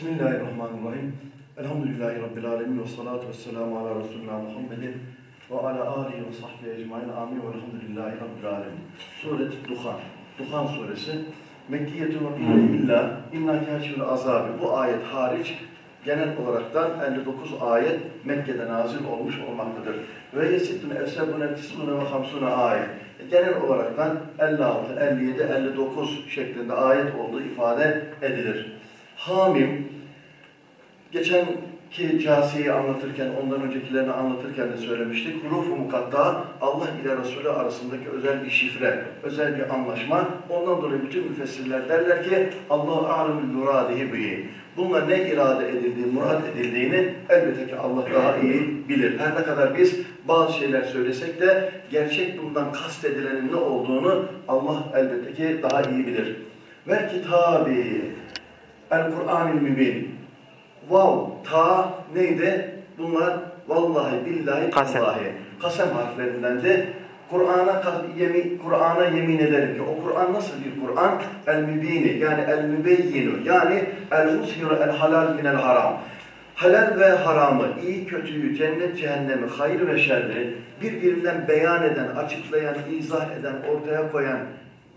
Bismillahirrahmanirrahim. Elhamdülillahi Rabbil alemin ve salatu ve selamu ala Resulina Muhammedin ve ala alihi ve sahbihi ecmain. Amin ve elhamdülillahi Rabbil alemin. Suret Duhan. Duhan suresi. Mekkiyetun ve illa inna kâşivül azabı. Bu ayet hariç genel olaraktan 59 ayet Mekke'de nazil olmuş olmaktadır. Ve yesittun efsebune tisune ve hamsune ayet. Genel olaraktan 56, 57, 59 şeklinde ayet olduğu ifade edilir. Hamim, geçen ki casiyi anlatırken, ondan öncekilerini anlatırken de söylemiştik. Huruf-u mukatta Allah ile Resulü arasındaki özel bir şifre, özel bir anlaşma. Ondan dolayı bütün müfessirler derler ki Allah alimül muradihi bihi. Bununla ne irade edildiği, murad edildiğini elbette ki Allah daha iyi bilir. Her ne kadar biz bazı şeyler söylesek de gerçek bundan kastedilenin ne olduğunu Allah elbette ki daha iyi bilir. Ve kitabi El-Kur'an-ı Mübin. Vav, ta neydi? Bunlar vallahi billahi Kasem. tallahi. Kasem harflerinden de Kur'an'a yemin, Kur'an'a yemin ederim ki o Kur'an nasıl bir Kur'an? El-Mübini yani el-Mübeyyinu yani el-Mushiru el-Halal minel haram. Halal ve haramı, iyi kötüyü, cennet cehennemi, hayır ve şerri birbirinden beyan eden, açıklayan, izah eden, ortaya koyan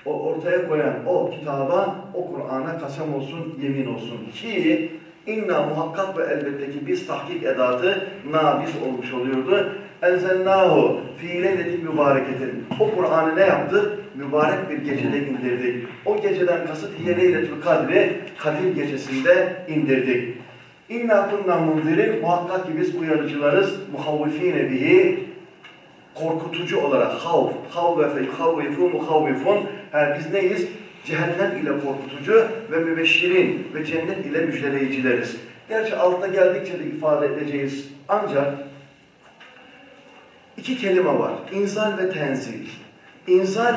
o ortaya koyan o kitaba, o Kur'an'a kasem olsun, yemin olsun ki inna muhakkak ve elbette ki biz tahkik edatı nabiz olmuş oluyordu. Enzelnahu fi leyletin mübareketin. O Kur'an'ı ne yaptı? Mübarek bir gecede indirdik. O geceden kasıt hiye leyletül kadri, Kadir gecesinde indirdik. İnna kunna munzirin muhakkak ki biz uyarıcılarız. Muhavvifine bihi korkutucu olarak havf, havvefe, havvifu, muhavvifun. Yani biz neyiz? Cehennem ile korkutucu ve mübeşşirin ve cennet ile müjdeleyicileriz. Gerçi altta geldikçe de ifade edeceğiz. Ancak iki kelime var. İnzal ve tenzil. İnzal,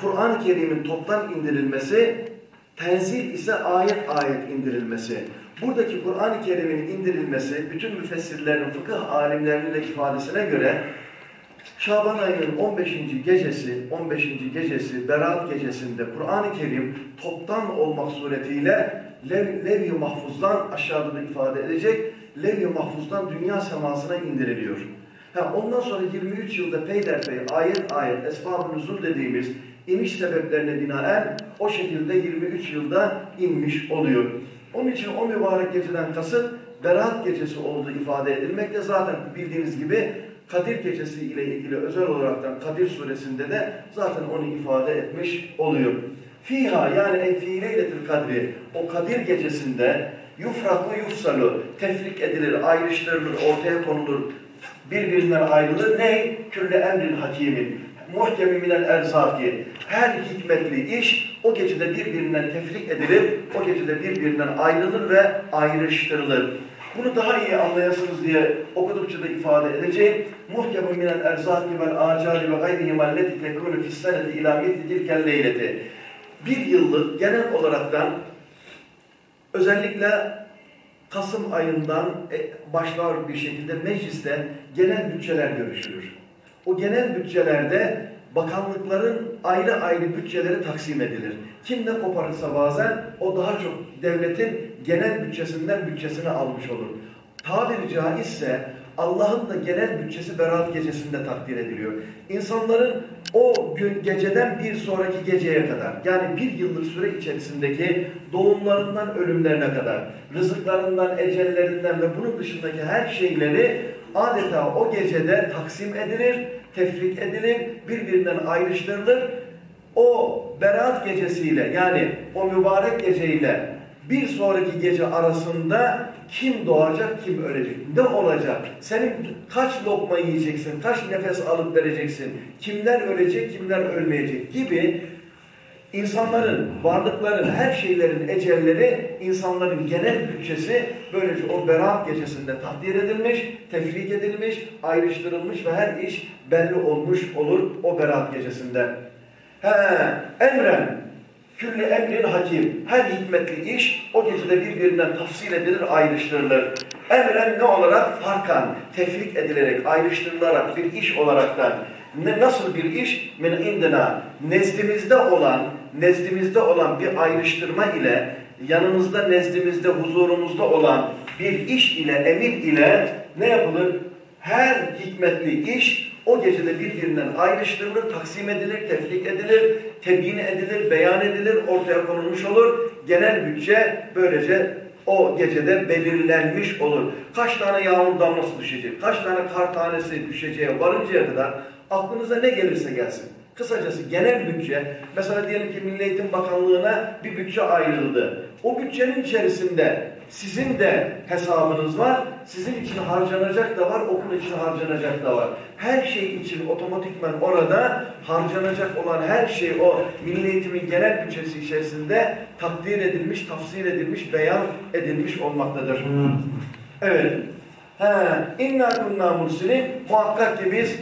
Kur'an-ı Kerim'in toptan indirilmesi, tenzil ise ayet ayet indirilmesi. Buradaki Kur'an-ı Kerim'in indirilmesi, bütün müfessirlerin, fıkıh alimlerinin de ifadesine göre Şaban ayının 15. gecesi, 15. gecesi, Berat gecesinde Kur'an-ı Kerim toptan olmak suretiyle Lev, Lev-i Mahfuz'dan aşağıda da ifade edecek, Lev-i Mahfuz'dan dünya semasına indiriliyor. Ha, ondan sonra 23 yılda peyderpey ayet ayet esbab-ı nüzul dediğimiz iniş sebeplerine binaen o şekilde 23 yılda inmiş oluyor. Onun için o mübarek geceden kasıt Berat gecesi olduğu ifade edilmekte. Zaten bildiğiniz gibi Kadir gecesi ile ilgili özel olaraktan Kadir suresinde de zaten onu ifade etmiş oluyor. Fiha yani en fiileyletil kadri o Kadir gecesinde yufraku yufsalu tefrik edilir, ayrıştırılır, ortaya konulur, birbirinden ayrılır. Ne? Külle emrin hakimin. Muhkemi minel erzaki. Her hikmetli iş o gecede birbirinden tefrik edilir, o gecede birbirinden ayrılır ve ayrıştırılır. Bunu daha iyi anlayasınız diye okudukça da ifade edeceğim. Muhkemun minel erzaki vel acali ve gayrihi malleti tekunu fisseneti ila mitli tilkel leyleti. Bir yıllık genel olaraktan özellikle Kasım ayından e, başlar bir şekilde mecliste genel bütçeler görüşülür. O genel bütçelerde bakanlıkların ayrı ayrı bütçeleri taksim edilir. Kim ne koparırsa bazen o daha çok devletin genel bütçesinden bütçesini almış olur. Tabiri caizse Allah'ın da genel bütçesi Berat gecesinde takdir ediliyor. İnsanların o gün geceden bir sonraki geceye kadar yani bir yıllık süre içerisindeki doğumlarından ölümlerine kadar rızıklarından, ecellerinden ve bunun dışındaki her şeyleri adeta o gecede taksim edilir, tefrik edilir, birbirinden ayrıştırılır. O Berat gecesiyle yani o mübarek geceyle bir sonraki gece arasında kim doğacak, kim ölecek, ne olacak, senin kaç lokma yiyeceksin, kaç nefes alıp vereceksin, kimler ölecek, kimler ölmeyecek gibi insanların, varlıkların, her şeylerin ecelleri, insanların genel bütçesi böylece o berat gecesinde takdir edilmiş, tefrik edilmiş, ayrıştırılmış ve her iş belli olmuş olur o berat gecesinde. He, emren, Külli emrin hakim. Her hikmetli iş o gecede birbirinden tafsil edilir, ayrıştırılır. Emren ne olarak? Farkan, tefrik edilerek, ayrıştırılarak bir iş olaraktan. Ne, nasıl bir iş? Min indina. Nezdimizde olan, nezdimizde olan bir ayrıştırma ile yanımızda, nezdimizde, huzurumuzda olan bir iş ile, emir ile ne yapılır? Her hikmetli iş o gecede birbirinden ayrıştırılır, taksim edilir, tefrik edilir, tebyin edilir, beyan edilir, ortaya konulmuş olur. Genel bütçe böylece o gecede belirlenmiş olur. Kaç tane yağmur damlası düşecek, kaç tane kar tanesi düşeceğe varıncaya kadar aklınıza ne gelirse gelsin. Kısacası genel bütçe, mesela diyelim ki Milli Eğitim Bakanlığı'na bir bütçe ayrıldı. O bütçenin içerisinde sizin de hesabınız var, sizin için harcanacak da var, okul için harcanacak da var. Her şey için otomatikman orada harcanacak olan her şey o Milli Eğitim'in genel bütçesi içerisinde takdir edilmiş, tafsir edilmiş, beyan edilmiş olmaktadır. Evet. İnna kunna mursilin muhakkak ki biz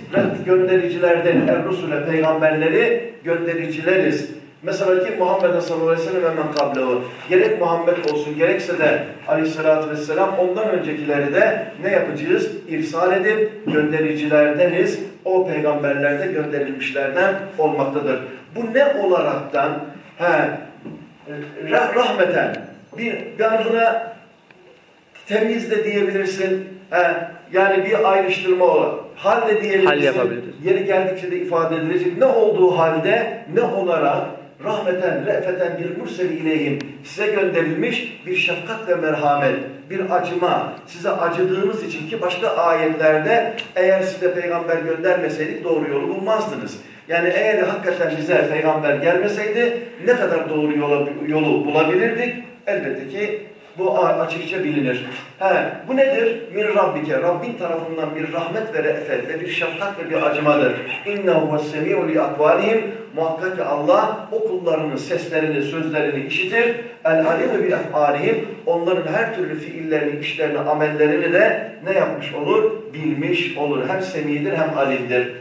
göndericilerden er-rusule peygamberleri göndericileriz. Mesela ki Muhammed sallallahu aleyhi ve sellem hemen kablehu. Gerek Muhammed olsun gerekse de aleyhissalatü vesselam ondan öncekileri de ne yapacağız? İrsal edip göndericilerdeniz. O peygamberlerde gönderilmişlerden olmaktadır. Bu ne olaraktan? He, rahmeten. Bir, yani temiz de diyebilirsin. He, yani bir ayrıştırma olan. Hal de. Hal yapabiliriz. Yeri geldikçe de ifade edilecek. Ne olduğu halde ne olarak rahmeten, re'feten bir murseli ileyhim size gönderilmiş bir şefkat ve merhamet, bir acıma, size acıdığınız için ki başka ayetlerde eğer size peygamber göndermeseydik doğru yolu bulmazdınız. Yani eğer hakikaten bize peygamber gelmeseydi ne kadar doğru yolu, yolu bulabilirdik? Elbette ki bu açıkça bilinir. He, bu nedir? Min Rabbike. Rabbin tarafından bir rahmet ve re'fet ve bir şefkat ve bir acımadır. İnnehu vessemi'u li akvalihim. Muhakkak ki Allah o kullarının seslerini, sözlerini işitir. El alimu bi ef'alihim. Onların her türlü fiillerini, işlerini, amellerini de ne yapmış olur? Bilmiş olur. Hem semidir hem alimdir.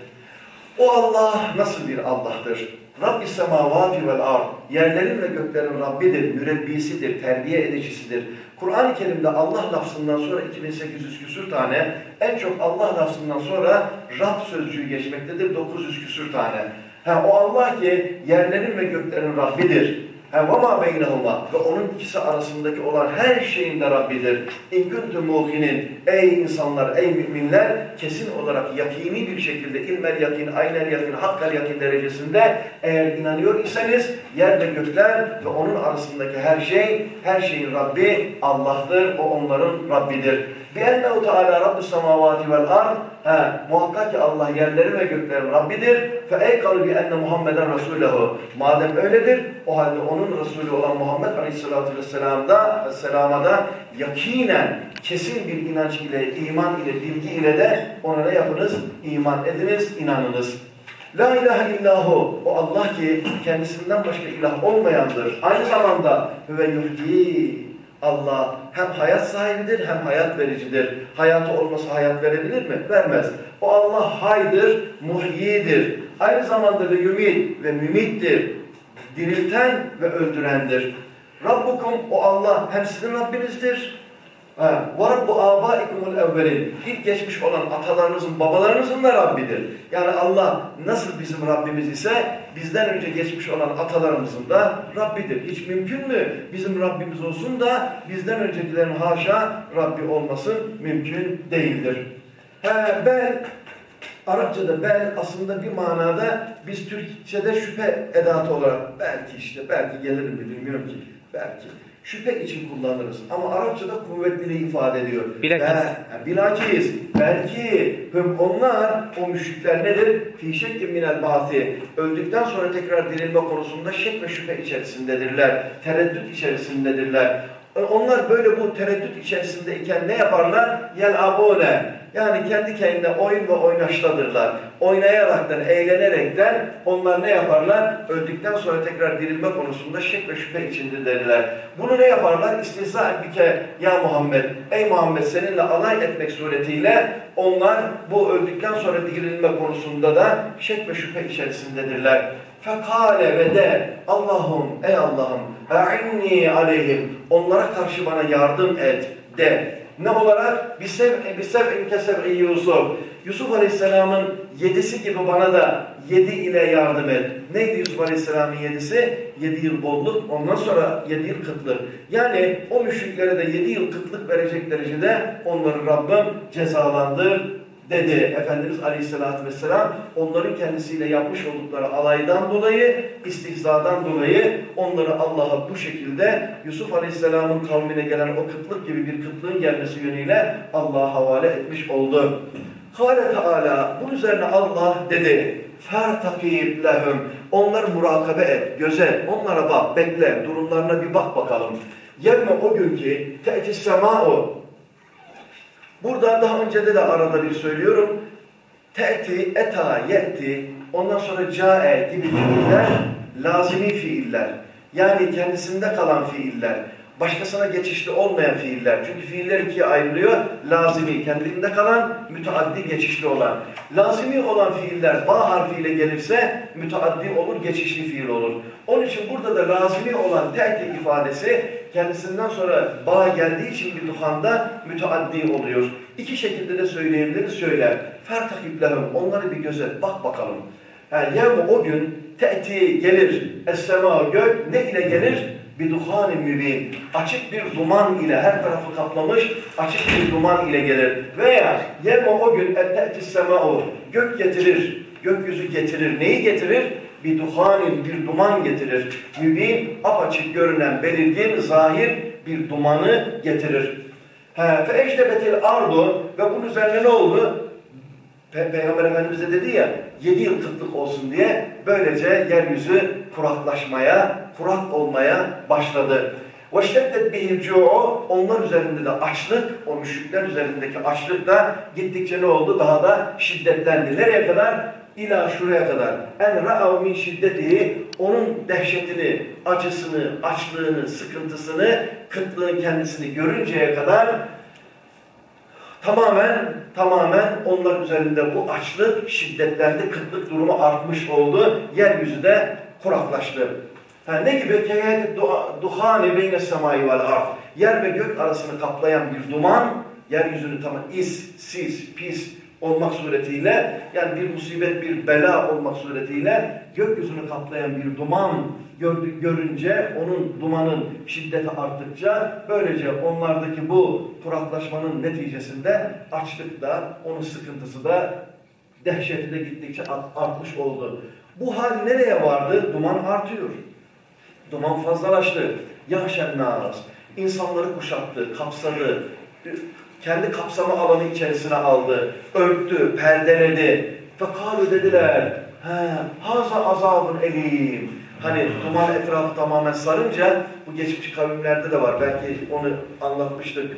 O Allah nasıl bir Allah'tır? Rabbi semavati vel ard. Yerlerin ve göklerin Rabbidir, mürebbisidir, terbiye edicisidir. Kur'an-ı Kerim'de Allah lafzından sonra 2800 küsür tane, en çok Allah lafzından sonra Rab sözcüğü geçmektedir 900 küsür tane. Ha, o Allah ki yerlerin ve göklerin Rabbidir. وَمَا بَيْنَهُمَا Ve onun ikisi arasındaki olan her şeyin de Rabbidir. اِنْ كُنْتُ مُوْقِنِينَ Ey insanlar, ey müminler kesin olarak yakini bir şekilde ilmel yakin, aynel yakin, hakkal yakin derecesinde eğer inanıyor iseniz yer ve gökler ve onun arasındaki her şey, her şeyin Rabbi Allah'tır. O onların Rabbidir. بِاَنَّهُ تَعَالَى رَبُّ السَّمَاوَاتِ وَالْاَرْضِ Ha, muhakkak ki Allah yerleri ve göklerin Rabbidir. Fe ey kalbi enne Muhammeden Resulehu. Madem öyledir, o halde onun Resulü olan Muhammed Aleyhisselatü Vesselam'da, Vesselam'a da yakinen, kesin bir inanç ile, iman ile, bilgi ile de ona ne yapınız? İman ediniz, inanınız. La ilahe illahu. O Allah ki kendisinden başka ilah olmayandır. Aynı zamanda hüve yuhyi Allah hem hayat sahibidir hem hayat vericidir. Hayatı olmasa hayat verebilir mi? Vermez. O Allah haydır, muhyidir. Aynı zamanda ve yumit ve mümittir. Dirilten ve öldürendir. Rabbukum o Allah hem sizin Rabbinizdir وَرَبُّ آبَائِكُمُ الْاَوَّلِينَ İlk geçmiş olan atalarınızın, babalarınızın da Rabbidir. Yani Allah nasıl bizim Rabbimiz ise bizden önce geçmiş olan atalarımızın da Rabbidir. Hiç mümkün mü bizim Rabbimiz olsun da bizden öncekilerin haşa Rabbi olması mümkün değildir. He, ben Arapçada ben aslında bir manada biz Türkçe'de şüphe edatı olarak belki işte belki gelir mi bilmiyorum ki belki şüphe için kullanırız. Ama Arapçada kuvvetliliği ifade ediyor. Bilakis. Bilakis. Belki hüm onlar, o müşrikler nedir? Fî şekkin minel bâti. Öldükten sonra tekrar dirilme konusunda şek ve şüphe içerisindedirler. Tereddüt içerisindedirler. Onlar böyle bu tereddüt içerisindeyken ne yaparlar? Yel abone. Yani kendi kendine oyun ve oynaşladırlar. Oynayaraktan, eğlenerekten onlar ne yaparlar? Öldükten sonra tekrar dirilme konusunda şek ve şüphe içindedirler. Bunu ne yaparlar? İstihza bike ya Muhammed. Ey Muhammed seninle alay etmek suretiyle onlar bu öldükten sonra dirilme konusunda da şek ve şüphe içerisindedirler. Fekale ve de Allah'ım ey Allah'ım e'inni aleyhim onlara karşı bana yardım et de Ne olarak? Bisev'in kesev'i Yusuf. Yusuf Aleyhisselam'ın yedisi gibi bana da yedi ile yardım et. Neydi Yusuf Aleyhisselam'ın yedisi? Yedi yıl bolluk, ondan sonra yedi yıl kıtlık. Yani o müşriklere de yedi yıl kıtlık verecek derecede onları Rabbim cezalandır dedi Efendimiz Aleyhisselatü Vesselam. Onların kendisiyle yapmış oldukları alaydan dolayı, istihzadan dolayı onları Allah'a bu şekilde Yusuf Aleyhisselam'ın kavmine gelen o kıtlık gibi bir kıtlığın gelmesi yönüyle Allah'a havale etmiş oldu. Kale Teala bunun üzerine Allah dedi. Fertakib lehum. Onları murakabe et, gözet, onlara bak, bekle, durumlarına bir bak bakalım. Yemme o gün ki te'tis sema'u Burada daha önce de, de arada bir söylüyorum. Te'ti, eta, ye'ti, ondan sonra ca'e gibi fiiller, lazimi fiiller. Yani kendisinde kalan fiiller. Başkasına geçişli olmayan fiiller. Çünkü fiiller ikiye ayrılıyor. Lazimi, kendiliğinde kalan, müteaddi, geçişli olan. Lazimi olan fiiller ba harfiyle gelirse müteaddi olur, geçişli fiil olur. Onun için burada da lazimi olan te'ti ifadesi kendisinden sonra ba geldiği için bir duhanda müteaddi oluyor. İki şekilde de söyleyebiliriz. Şöyle, fertakiblehum, onları bir gözet, bak bakalım. Yani o gün te'ti gelir, es-sema gök ne ile gelir? Bir duhanin mübin. Açık bir duman ile her tarafı kaplamış, açık bir duman ile gelir. Veya yevme o gün ette'tis sema'u, gök getirir, gökyüzü getirir. Neyi getirir? Bir duhanin, bir duman getirir. Mübin, apaçık görünen, belirgin, zahir bir dumanı getirir. Fe ecdebetil ardu ve bunun üzerine ne oldu? Pe Peygamber Efendimiz de dedi ya, yedi yıl kıtlık olsun diye böylece yeryüzü kuraklaşmaya, kurak olmaya başladı. وَشْتَدَّتْ بِهِ الْجُوعُ Onlar üzerinde de açlık, o müşrikler üzerindeki açlık da gittikçe ne oldu? Daha da şiddetlendi. Nereye kadar? İla şuraya kadar. En ra'av min şiddetihi onun dehşetini, acısını, açlığını, sıkıntısını, kıtlığın kendisini görünceye kadar tamamen tamamen onlar üzerinde bu açlık şiddetlendi, kıtlık durumu artmış oldu. Yeryüzü de kuraklaştı. Ha, ne gibi? Keheyet duhani beyne semai vel ard. Yer ve gök arasını kaplayan bir duman, yeryüzünü tamam is, sis, pis, olmak suretiyle yani bir musibet, bir bela olmak suretiyle gökyüzünü kaplayan bir duman görünce onun dumanın şiddeti arttıkça böylece onlardaki bu kuraklaşmanın neticesinde açlık da onun sıkıntısı da dehşeti de gittikçe artmış oldu. Bu hal nereye vardı? Duman artıyor. Duman fazlalaştı. Yahşennâs. İnsanları kuşattı, kapsadı, kendi kapsama alanı içerisine aldı, örttü, perdeledi. Fekalu dediler, haza azabın elim. Hani duman etrafı tamamen sarınca, bu geçmiş kavimlerde de var, belki onu anlatmıştık.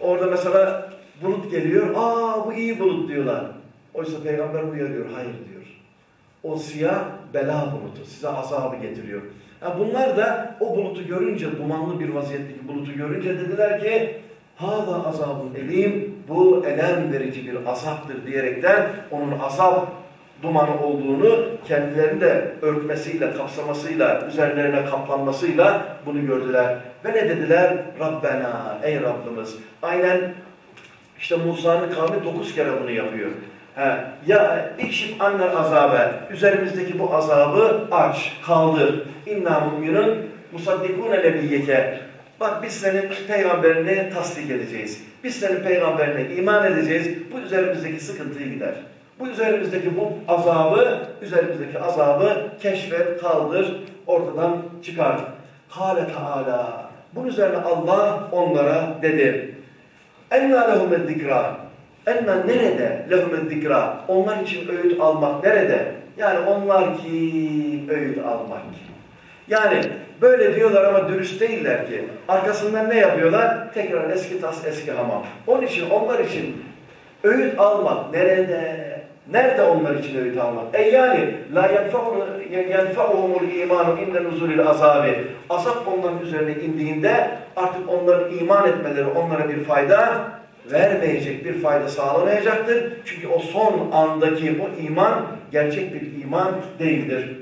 Orada mesela bulut geliyor, aa bu iyi bulut diyorlar. Oysa peygamber uyarıyor, hayır diyor. O siyah bela bulutu, size azabı getiriyor. Yani bunlar da o bulutu görünce, dumanlı bir vaziyetteki bulutu görünce dediler ki, Hâzâ azabun elim, bu elem verici bir azaptır diyerekten onun azap dumanı olduğunu kendilerini de örtmesiyle, kapsamasıyla, üzerlerine kaplanmasıyla bunu gördüler. Ve ne dediler? Rabbena, ey Rabbimiz. Aynen işte Musa'nın kavmi dokuz kere bunu yapıyor. He, ya ikşif anner azabe, üzerimizdeki bu azabı aç, kaldır. İnna mu'minun musaddikûne nebiyyeke. Bak biz senin peygamberini tasdik edeceğiz. Biz senin peygamberine iman edeceğiz. Bu üzerimizdeki sıkıntıyı gider. Bu üzerimizdeki bu azabı, üzerimizdeki azabı keşfet, kaldır, ortadan çıkar. Kâle Teala. Bunun üzerine Allah onlara dedi. Enna lehumed zikra. Enna nerede lehumed zikra? Onlar için öğüt almak nerede? Yani onlar ki öğüt almak. Yani böyle diyorlar ama dürüst değiller ki. Arkasından ne yapıyorlar? Tekrar eski tas eski hamam. Onun için onlar için öğüt almak nerede? Nerede onlar için öğüt almak? E yani la yenfa'uhumul imanu inde nuzulil azabi. Azap onların üzerine indiğinde artık onların iman etmeleri onlara bir fayda vermeyecek, bir fayda sağlamayacaktır. Çünkü o son andaki o iman gerçek bir iman değildir.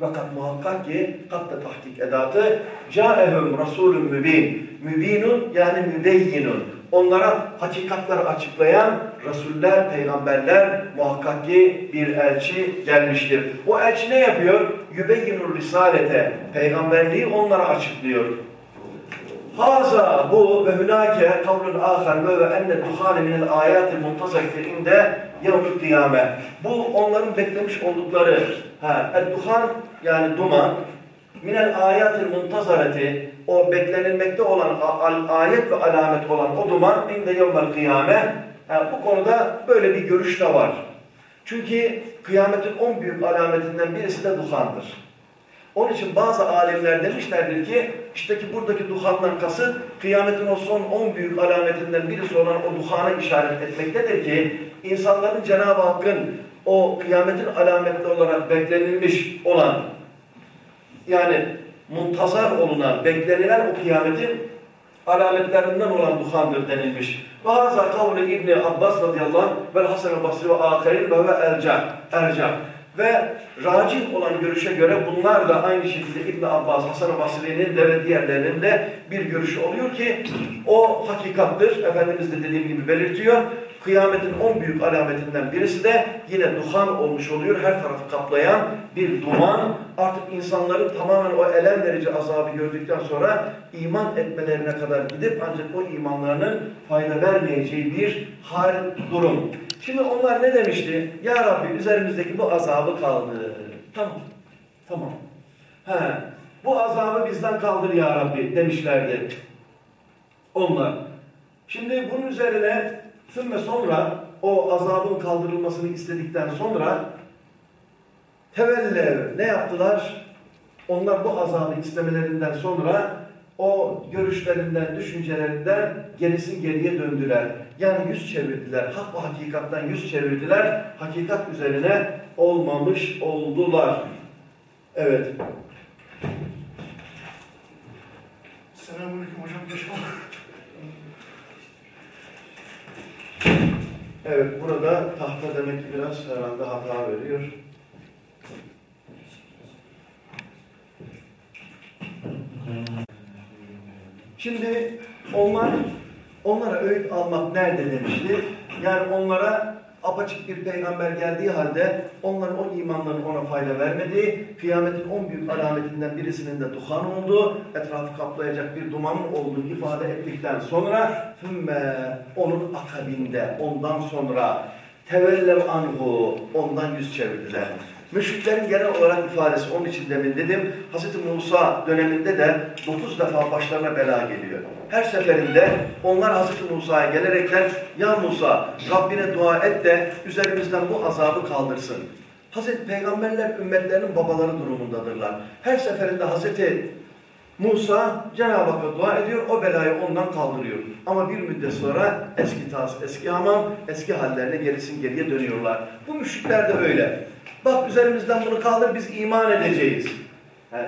Fakat muhakkak ki katta tahkik edatı Câehum Rasulun mübin. Mübinun yani mübeyyinun. Onlara hakikatleri açıklayan Resuller, peygamberler muhakkak ki bir elçi gelmiştir. O elçi ne yapıyor? Yübeyyinur risalete. Peygamberliği onlara açıklıyor. Haza bu ve hünake kavlun ahar ve ve enne duhane minel ayatil muntazaktir inde yevmül. Bu onların beklemiş oldukları ha, duhan yani duman minel ayatil muntazareti o beklenilmekte olan ayet ve alamet olan o duman inde yevmel kıyame. Ha, bu konuda böyle bir görüş de var. Çünkü kıyametin on büyük alametinden birisi de duhandır. Onun için bazı alimler demişlerdir ki işte ki buradaki duhandan kasıt kıyametin o son on büyük alametinden birisi olan o duhana işaret etmektedir ki insanların Cenab-ı Hakk'ın o kıyametin alametli olarak beklenilmiş olan yani muntazar olunan, beklenilen o kıyametin alametlerinden olan duhandır denilmiş. Ve haza kavli İbni Abbas radıyallahu anh vel Hasan-ı Basri ve ahirin ve ve erca. erca. Ve racih olan görüşe göre bunlar da aynı şekilde İbn Abbas, Hasan-ı Basri'nin de ve diğerlerinin de bir görüşü oluyor ki o hakikattır. Efendimiz de dediğim gibi belirtiyor. Kıyametin on büyük alametinden birisi de yine duhan olmuş oluyor. Her tarafı kaplayan bir duman. Artık insanların tamamen o elem verici azabı gördükten sonra iman etmelerine kadar gidip ancak o imanlarının fayda vermeyeceği bir hal, durum. Şimdi onlar ne demişti? Ya Rabbi üzerimizdeki bu azabı kaldır. Tamam. Tamam. He, bu azabı bizden kaldır ya Rabbi demişlerdi. Onlar. Şimdi bunun üzerine sümme sonra o azabın kaldırılmasını istedikten sonra tevellev ne yaptılar? Onlar bu azabı istemelerinden sonra o görüşlerinden, düşüncelerinden gerisin geriye döndüler. Yani yüz çevirdiler. Hak ve hakikattan yüz çevirdiler. Hakikat üzerine olmamış oldular. Evet. Selamünaleyküm hocam. Evet, burada tahta demek ki biraz herhalde hata veriyor. Şimdi onlar, onlara öğüt almak nerede demişti? Yani onlara apaçık bir peygamber geldiği halde onların o imanların ona fayda vermediği, kıyametin on büyük alametinden birisinin de duhan olduğu, etrafı kaplayacak bir dumanın olduğu ifade ettikten sonra hümme onun akabinde, ondan sonra tevellev anhu, ondan yüz çevirdiler. Müşriklerin genel olarak ifadesi onun için demin dedim. Hz. Musa döneminde de dokuz defa başlarına bela geliyor. Her seferinde onlar Hz. Musa'ya gelerekler ya Musa Rabbine dua et de üzerimizden bu azabı kaldırsın. Hazreti Peygamberler ümmetlerinin babaları durumundadırlar. Her seferinde Hazreti Musa Cenab-ı Hakk'a dua ediyor, o belayı ondan kaldırıyor. Ama bir müddet sonra eski tas, eski hamam, eski hallerine gerisin geriye dönüyorlar. Bu müşrikler de öyle. Bak üzerimizden bunu kaldır biz iman edeceğiz.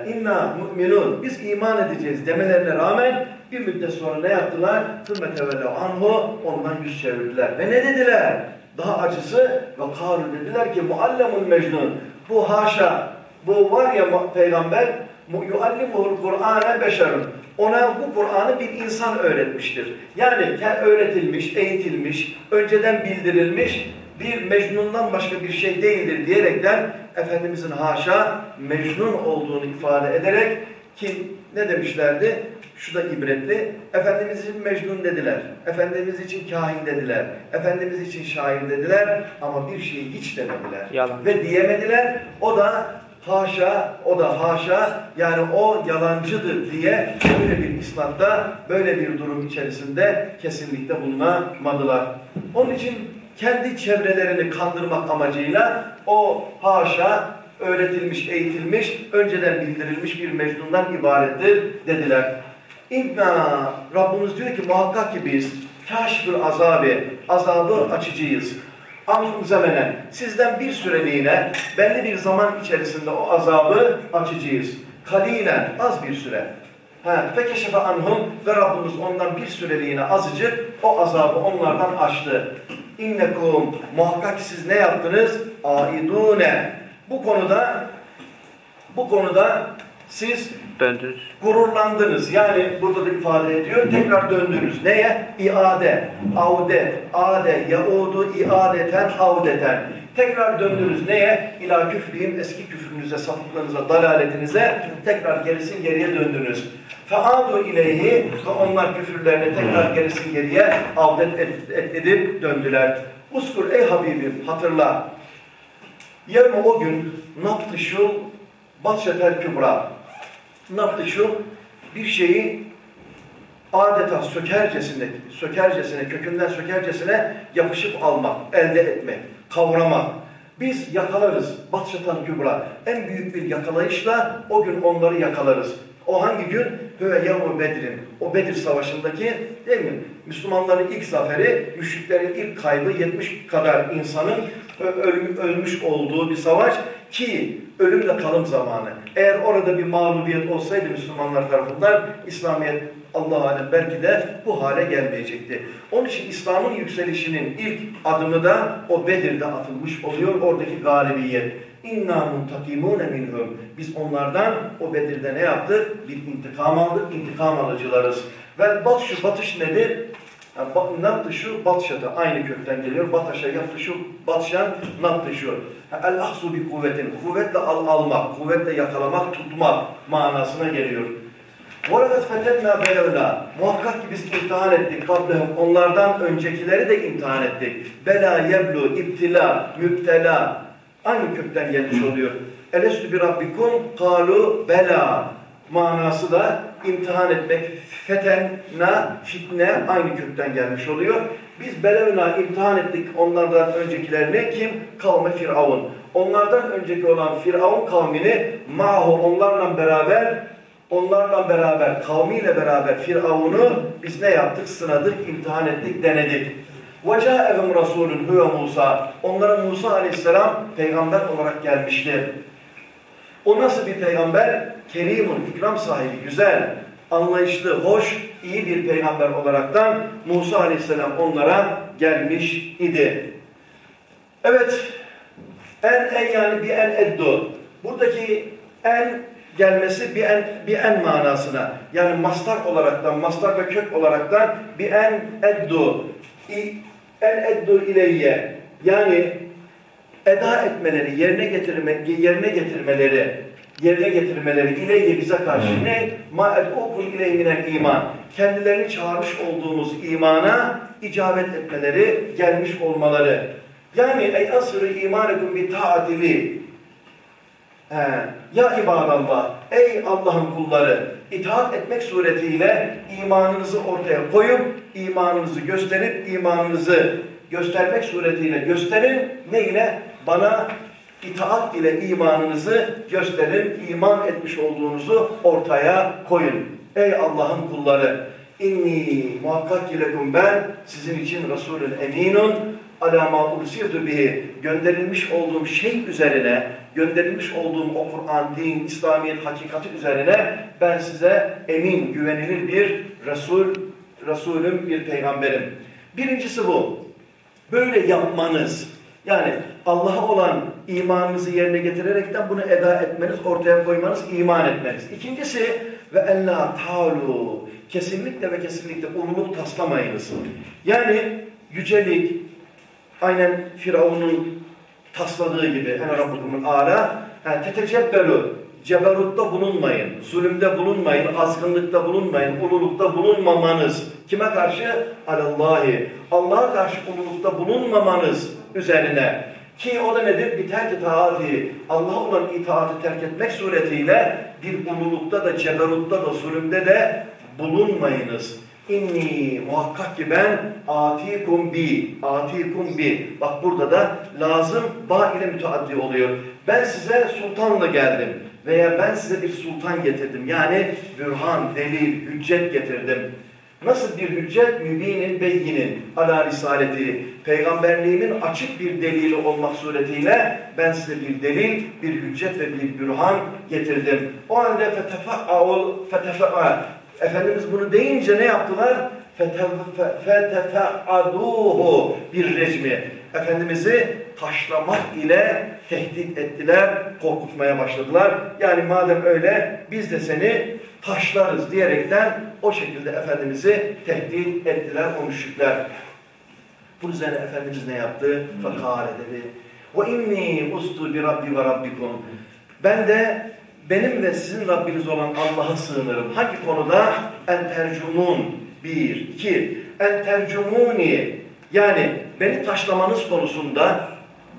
İnna mu'minun biz iman edeceğiz demelerine rağmen bir müddet sonra ne yaptılar? Hürmete ve anhu ondan yüz çevirdiler. Ve ne dediler? Daha acısı ve kalu dediler ki muallemun mecnun. Bu haşa bu var ya peygamber yuallimuhul Kur'ane beşerun. Ona bu Kur'an'ı bir insan öğretmiştir. Yani öğretilmiş, eğitilmiş, önceden bildirilmiş bir Mecnun'dan başka bir şey değildir diyerekten Efendimizin haşa Mecnun olduğunu ifade ederek ki ne demişlerdi? Şu da ibretli. Efendimiz için Mecnun dediler. Efendimiz için kahin dediler. Efendimiz için şair dediler. Ama bir şeyi hiç demediler. Yalan. Ve diyemediler. O da haşa, o da haşa yani o yalancıdır diye böyle bir isnatta, böyle bir durum içerisinde kesinlikle bulunamadılar. Onun için kendi çevrelerini kandırmak amacıyla o haşa öğretilmiş, eğitilmiş, önceden bildirilmiş bir mecnundan ibarettir dediler. İnna Rabbimiz diyor ki muhakkak ki biz kaşfül azabı, azabı açıcıyız. Antum zemenen, sizden bir süreliğine, belli bir zaman içerisinde o azabı açıcıyız. Kalilen, az bir süre. Fekeşefe anhum ve Rabbimiz ondan bir süreliğine azıcık o azabı onlardan açtı. İnnekum muhakkak siz ne yaptınız? Aidune. Bu konuda bu konuda siz Döndünüz. gururlandınız. Yani burada da ifade ediyor. Tekrar döndünüz. Neye? İade, avdet, ade, yaudu, iadeten, avdeten. Tekrar döndünüz. Neye? İlâ küfrihim, eski küfrünüze, sapıklığınıza, dalaletinize tekrar gerisin geriye döndünüz. Fe'adu ileyhi ve onlar küfürlerine tekrar gerisin geriye avdet et, et, edip döndüler. Uskur ey Habibim hatırla. Yarın o gün naptı şu batşetel kübra. Naptı şu bir şeyi adeta sökercesine, sökercesine, kökünden sökercesine yapışıp almak, elde etmek, kavramak. Biz yakalarız. Batşatan Kübra. En büyük bir yakalayışla o gün onları yakalarız. O hangi gün? Höve yavru Bedir'in. O Bedir Savaşı'ndaki değil mi? Müslümanların ilk zaferi, müşriklerin ilk kaybı 70 kadar insanın öl ölmüş olduğu bir savaş ki ölümle kalım zamanı. Eğer orada bir mağlubiyet olsaydı Müslümanlar tarafından İslamiyet Allah alem belki de bu hale gelmeyecekti. Onun için İslam'ın yükselişinin ilk adımı da o Bedir'de atılmış oluyor. Oradaki galibiyet. İnna muntakimune minhum. Biz onlardan o Bedir'de ne yaptık? Bir intikam aldık, intikam alıcılarız. Ve batşu, batış nedir? Yani, nattı şu, batşata aynı kökten geliyor. Bataşa yaptı şu, batşan, nattı şu. El ahzu bi kuvvetin. Kuvvetle al, almak, kuvvetle yakalamak, tutmak manasına geliyor. وَلَقَدْ فَتَنَّا بَلَوْنَا Muhakkak ki biz imtihan ettik. Kablehum. Onlardan öncekileri de imtihan ettik. Bela, yeblu, iptila, müptela. Aynı kökten gelmiş oluyor. Elestü bir rabbikum kalu bela. Manası da imtihan etmek. Fetenna, fitne aynı kökten gelmiş oluyor. Biz belevna imtihan ettik onlardan öncekilerini. Kim? Kavme Firavun. Onlardan önceki olan Firavun kavmini mahu onlarla beraber onlarla beraber, kavmiyle beraber Firavun'u biz ne yaptık? Sınadık, imtihan ettik, denedik. وَجَاءَهُمْ رَسُولٌ هُوَ Musa. Onlara Musa aleyhisselam peygamber olarak gelmişti. O nasıl bir peygamber? Kerimun, ikram sahibi, güzel, anlayışlı, hoş, iyi bir peygamber olaraktan Musa aleyhisselam onlara gelmiş idi. Evet, en en yani bir en eddu. Buradaki en gelmesi bir en, bir en manasına yani mastar olaraktan, mastar ve kök olaraktan bir en eddu en eddu ileyye yani eda etmeleri, yerine getirme, yerine getirmeleri, yerine getirmeleri ileyye bize karşı ne? Ma ed'ukum ileyhinen iman. Kendilerini çağırmış olduğumuz imana icabet etmeleri, gelmiş olmaları. Yani ey asrı imanekum bi taatili ya ibadallah, ey Allah'ın kulları, itaat etmek suretiyle imanınızı ortaya koyup, imanınızı gösterip, imanınızı göstermek suretiyle gösterin. Ne ile? Bana itaat ile imanınızı gösterin, iman etmiş olduğunuzu ortaya koyun. Ey Allah'ın kulları, inni muhakkak ilekum ben sizin için Resulün eminun, alama ursiyatü bihi gönderilmiş olduğum şey üzerine, gönderilmiş olduğum o Kur'an, din, İslamiyet, hakikati üzerine ben size emin, güvenilir bir Resul, Resulüm, bir peygamberim. Birincisi bu. Böyle yapmanız, yani Allah'a olan imanınızı yerine getirerekten bunu eda etmeniz, ortaya koymanız, iman etmeniz. İkincisi ve enla talu kesinlikle ve kesinlikle ululuk taslamayınız. Yani yücelik, aynen Firavun'un tasladığı gibi en Rabbukumul Ala yani tetecebbelu ceberutta bulunmayın, zulümde bulunmayın, azgınlıkta bulunmayın, ululukta bulunmamanız. Kime karşı? Alallahi. Allah'a karşı ululukta bulunmamanız üzerine. Ki o da nedir? Bir terk itaati. Allah'a olan itaati terk etmek suretiyle bir ululukta da, ceberutta da, zulümde de bulunmayınız. İnni muhakkak ki ben atikum bi, atikum bi. Bak burada da lazım ba ile müteaddi oluyor. Ben size sultanla geldim veya ben size bir sultan getirdim. Yani bürhan, delil, hüccet getirdim. Nasıl bir hüccet? Mübinin, beyinin, ala risaleti, peygamberliğimin açık bir delili olmak suretiyle ben size bir delil, bir hüccet ve bir bürhan getirdim. O halde fetefa'ol, fetefa'ol. Efendimiz bunu deyince ne yaptılar? Fetefa'aduhu bir recmi. Efendimiz'i taşlamak ile tehdit ettiler, korkutmaya başladılar. Yani madem öyle biz de seni taşlarız diyerekten o şekilde Efendimiz'i tehdit ettiler o müşrikler. Bunun üzerine Efendimiz ne yaptı? Fakale dedi. Ve inni ustu bi rabbi ve rabbikum. Ben de benim ve sizin Rabbiniz olan Allah'a sığınırım. Hangi konuda? En tercumun. Bir. iki. En tercumuni. Yani beni taşlamanız konusunda,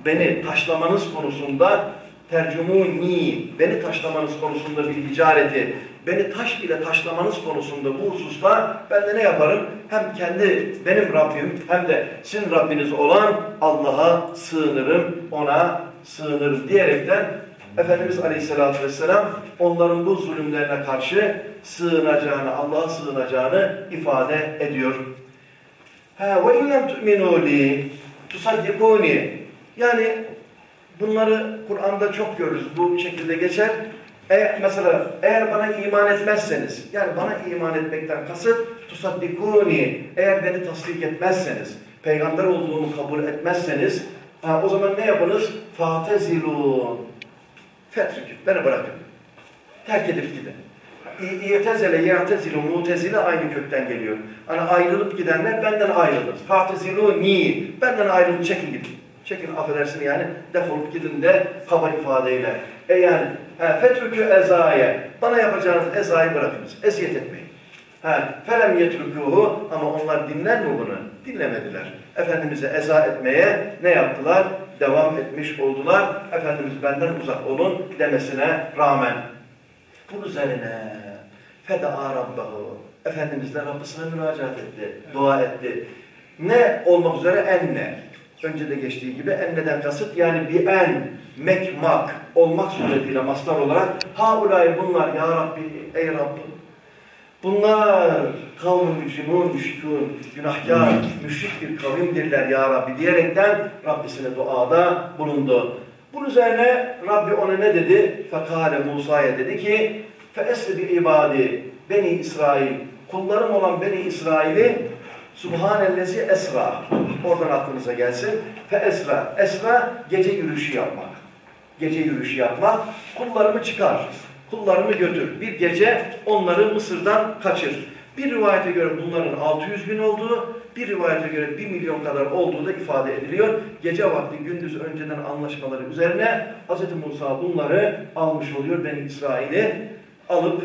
beni taşlamanız konusunda tercumuni, beni taşlamanız konusunda bir ticareti, beni taş ile taşlamanız konusunda bu hususta ben de ne yaparım? Hem kendi benim Rabbim hem de sizin Rabbiniz olan Allah'a sığınırım, ona sığınırım diyerekten Efendimiz Aleyhisselatü Vesselam onların bu zulümlerine karşı sığınacağını, Allah'a sığınacağını ifade ediyor. Ha tu'minu li tusaddikuni. Yani bunları Kur'an'da çok görürüz. Bu şekilde geçer. E, mesela eğer bana iman etmezseniz, yani bana iman etmekten kasıt tusaddikuni. Eğer beni tasdik etmezseniz, peygamber olduğumu kabul etmezseniz, ha, o zaman ne yapınız? Fatezilun. Fetrükü, beni bırakın. Terk edip gidin. İ'tezele, ye'tezilu, mutezile aynı kökten geliyor. Hani ayrılıp gidenler benden ayrılır. Fatizilu ni, benden ayrılıp çekin gidin. Çekin affedersin yani defolup gidin de kaba ifadeyle. E yani fetrükü ezaye, bana yapacağınız ezayı bırakınız, eziyet etmeyin. Ha, felem yetrükûhu ama onlar dinler mi bunu? Dinlemediler. Efendimiz'e eza etmeye ne yaptılar? Devam etmiş oldular. Efendimiz benden uzak olun demesine rağmen. Bunun üzerine fedaa rabbahu. Efendimiz de Rabbisine müracaat etti, dua etti. Ne olmak üzere enne. Önce de geçtiği gibi enneden kasıt yani bir en, mekmak olmak suretiyle mastar olarak haulay bunlar ya Rabbi, ey Rabbim Bunlar kavm-ı mücrimun, günahkar, müşrik bir kavimdirler ya Rabbi diyerekten Rabbisine duada bulundu. Bunun üzerine Rabbi ona ne dedi? Fekale Musa'ya dedi ki bir ibadi Beni İsrail kullarım olan Beni İsrail'i Subhanellezi esra oradan aklınıza gelsin. Fe esra. Esra gece yürüyüşü yapmak. Gece yürüyüşü yapmak. Kullarımı çıkar kullarımı götür. Bir gece onları Mısır'dan kaçır. Bir rivayete göre bunların 600 bin olduğu, bir rivayete göre 1 milyon kadar olduğu da ifade ediliyor. Gece vakti gündüz önceden anlaşmaları üzerine Hz. Musa bunları almış oluyor. Beni İsrail'i alıp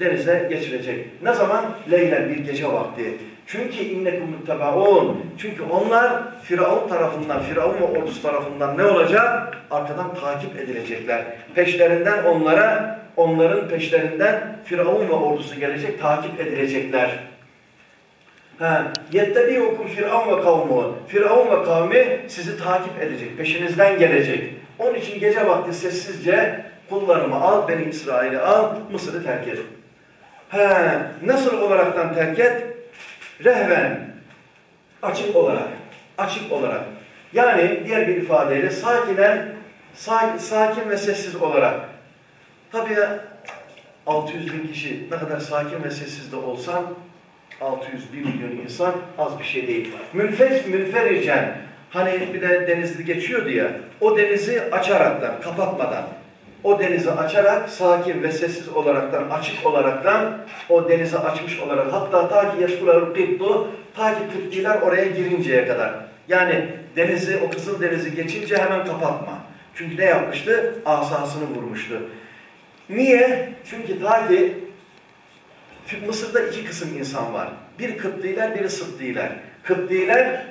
denize geçirecek. Ne zaman? Leylen bir gece vakti. Çünkü innekum muttabaun. Çünkü onlar Firavun tarafından, Firavun ve ordusu tarafından ne olacak? Arkadan takip edilecekler. Peşlerinden onlara onların peşlerinden Firavun ve ordusu gelecek, takip edilecekler. Yettebi'ukum Firavun ve kavmu. Firavun ve kavmi sizi takip edecek, peşinizden gelecek. Onun için gece vakti sessizce kullarımı al, beni İsrail'i al, Mısır'ı terk et. He, nasıl olaraktan terk et? Rehven, açık olarak, açık olarak. Yani diğer bir ifadeyle sakinen, sakin ve sessiz olarak Tabii 600 bin kişi ne kadar sakin ve sessiz de olsan 600 bin milyon insan az bir şey değil. Münfer, münfericen hani bir de denizli geçiyordu ya o denizi açaraktan, kapatmadan o denizi açarak sakin ve sessiz olaraktan, açık olaraktan o denizi açmış olarak hatta ta ki yeşkular kıptu ta ki Kıptiler oraya girinceye kadar. Yani denizi, o Kızıl Denizi geçince hemen kapatma. Çünkü ne yapmıştı? Asasını vurmuştu. Niye? Çünkü ta ki Mısır'da iki kısım insan var. Bir Kıptiler, biri Sıddiler. Kıptiler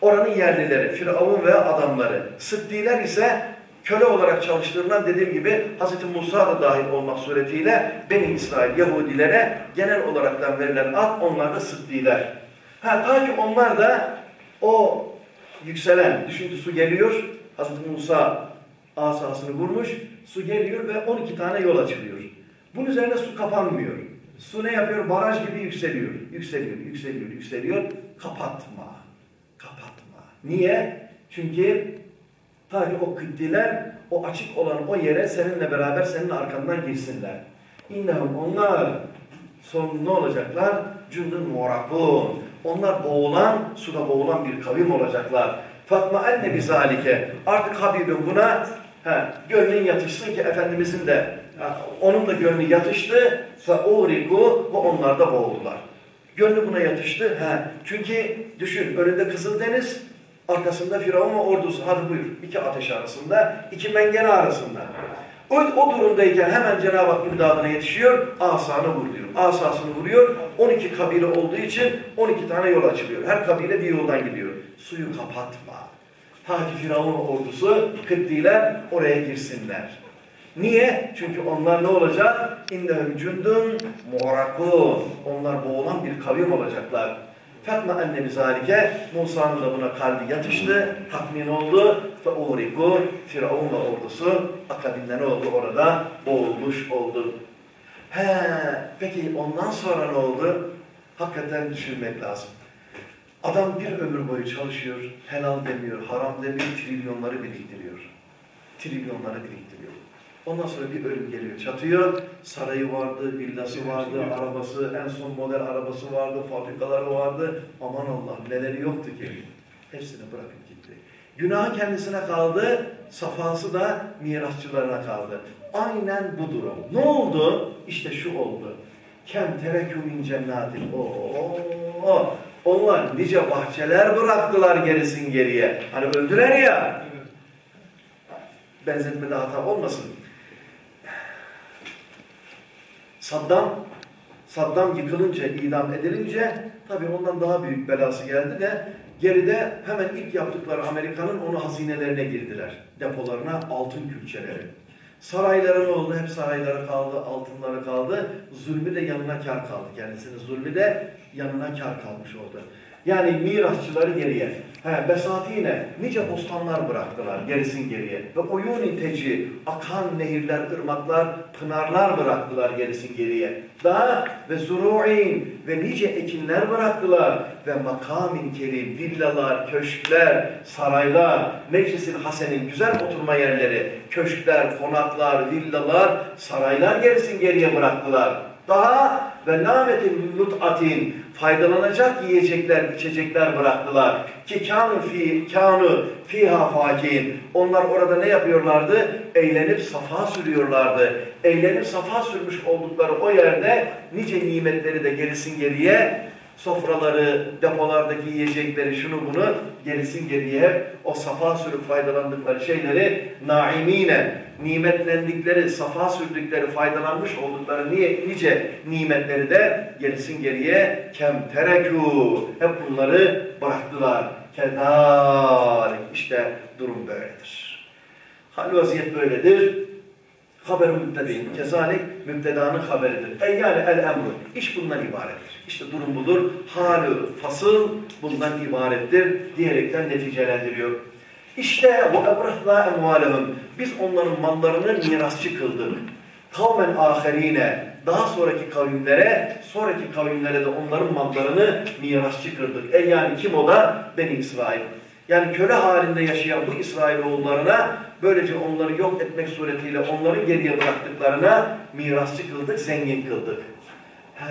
oranın yerlileri, Firavun ve adamları. Sıddiler ise köle olarak çalıştırılan dediğim gibi Hz. Musa da dahil olmak suretiyle Beni İsrail Yahudilere genel olaraktan verilen ad onlar da Sıddiler. Ha, ta ki onlar da o yükselen, düşünce su geliyor, Hz. Musa asasını vurmuş, su geliyor ve 12 tane yol açılıyor. Bunun üzerine su kapanmıyor. Su ne yapıyor? Baraj gibi yükseliyor. Yükseliyor, yükseliyor, yükseliyor. Kapatma. Kapatma. Niye? Çünkü Ta ki o kıddiler o açık olan o yere seninle beraber senin arkandan girsinler. İnnehum onlar son ne olacaklar? Cündün murakun. Onlar boğulan, suda boğulan bir kavim olacaklar. Fatma enne bizalike. Artık Habibim buna he, gönlün yatışsın ki Efendimizin de onun da gönlü yatıştı. Feuriku ve onlar da boğuldular. Gönlü buna yatıştı. He. Çünkü düşün önünde Kızıldeniz, arkasında Firavun ve ordusu. Hadi buyur. iki ateş arasında, iki mengene arasında. O, o durumdayken hemen Cenab-ı Hak imdadına yetişiyor, asanı vuruyor. Asasını vuruyor, 12 kabile olduğu için 12 tane yol açılıyor. Her kabile bir yoldan gidiyor. Suyu kapatma. Ta ki Firavun ordusu, Kıddiler oraya girsinler. Niye? Çünkü onlar ne olacak? İnnehum cundun murakun. Onlar boğulan bir kavim olacaklar. Fatma annemiz halike, Musa'nın da buna kalbi yatıştı, tatmin oldu ve uğriku, Firavun ve ordusu akabinde ne oldu orada? Boğulmuş oldu. He, peki ondan sonra ne oldu? Hakikaten düşünmek lazım. Adam bir ömür boyu çalışıyor, helal demiyor, haram demiyor, trilyonları biriktiriyor. Trilyonları biriktiriyor. Ondan sonra bir ölüm geliyor, çatıyor. Sarayı vardı, villası vardı, arabası, en son model arabası vardı, fabrikaları vardı. Aman Allah neleri yoktu ki. Hepsini bırakıp gitti. Günahı kendisine kaldı, safası da mirasçılarına kaldı. Aynen bu durum. Ne oldu? İşte şu oldu. Kem terekû min cennatin. Oo, onlar nice bahçeler bıraktılar gerisin geriye. Hani öldüler ya. Benzetmede hata olmasın. Saddam Saddam yıkılınca, idam edilince tabii ondan daha büyük belası geldi de geride hemen ilk yaptıkları Amerika'nın onu hazinelerine girdiler. Depolarına altın külçeleri. Sarayları ne oldu? Hep sarayları kaldı, altınları kaldı. Zulmü de yanına kar kaldı kendisinin. Zulmü de yanına kar kalmış oldu. Yani mirasçıları geriye. He, besatine nice bostanlar bıraktılar gerisin geriye. Ve oyun teci, akan nehirler, ırmaklar, pınarlar bıraktılar gerisin geriye. Daha ve zuru'in ve nice ekinler bıraktılar. Ve makamin kerim, villalar, köşkler, saraylar, meclisin hasenin güzel oturma yerleri, köşkler, konaklar, villalar, saraylar gerisin geriye bıraktılar. Daha ve nametin mut'atin faydalanacak yiyecekler, içecekler bıraktılar. Ki kânu fi kânu fiha fakin. Onlar orada ne yapıyorlardı? Eğlenip safa sürüyorlardı. Eğlenip safa sürmüş oldukları o yerde nice nimetleri de gerisin geriye sofraları, depolardaki yiyecekleri, şunu bunu gerisin geriye o safa sürüp faydalandıkları şeyleri naimine, nimetlendikleri, safa sürdükleri, faydalanmış oldukları niye, nice nimetleri de gerisin geriye kem terekû. Hep bunları bıraktılar. Kedalik. İşte durum böyledir. Hal vaziyet böyledir. Haber mübtedeyin. Kezalik mübtedanın haberidir. E yani el emru. İş bundan ibarettir. İşte durum budur. Halü fasıl bundan ibarettir diyerekten neticelendiriyor. İşte bu ebrahla emvalehum. Biz onların mallarını mirasçı kıldık. Kavmen aherine. Daha sonraki kavimlere, sonraki kavimlere de onların mallarını mirasçı kıldık. E yani kim o da? Beni İsrail. Yani köle halinde yaşayan bu İsrailoğullarına böylece onları yok etmek suretiyle onların geriye bıraktıklarına mirasçı kıldık, zengin kıldık. He,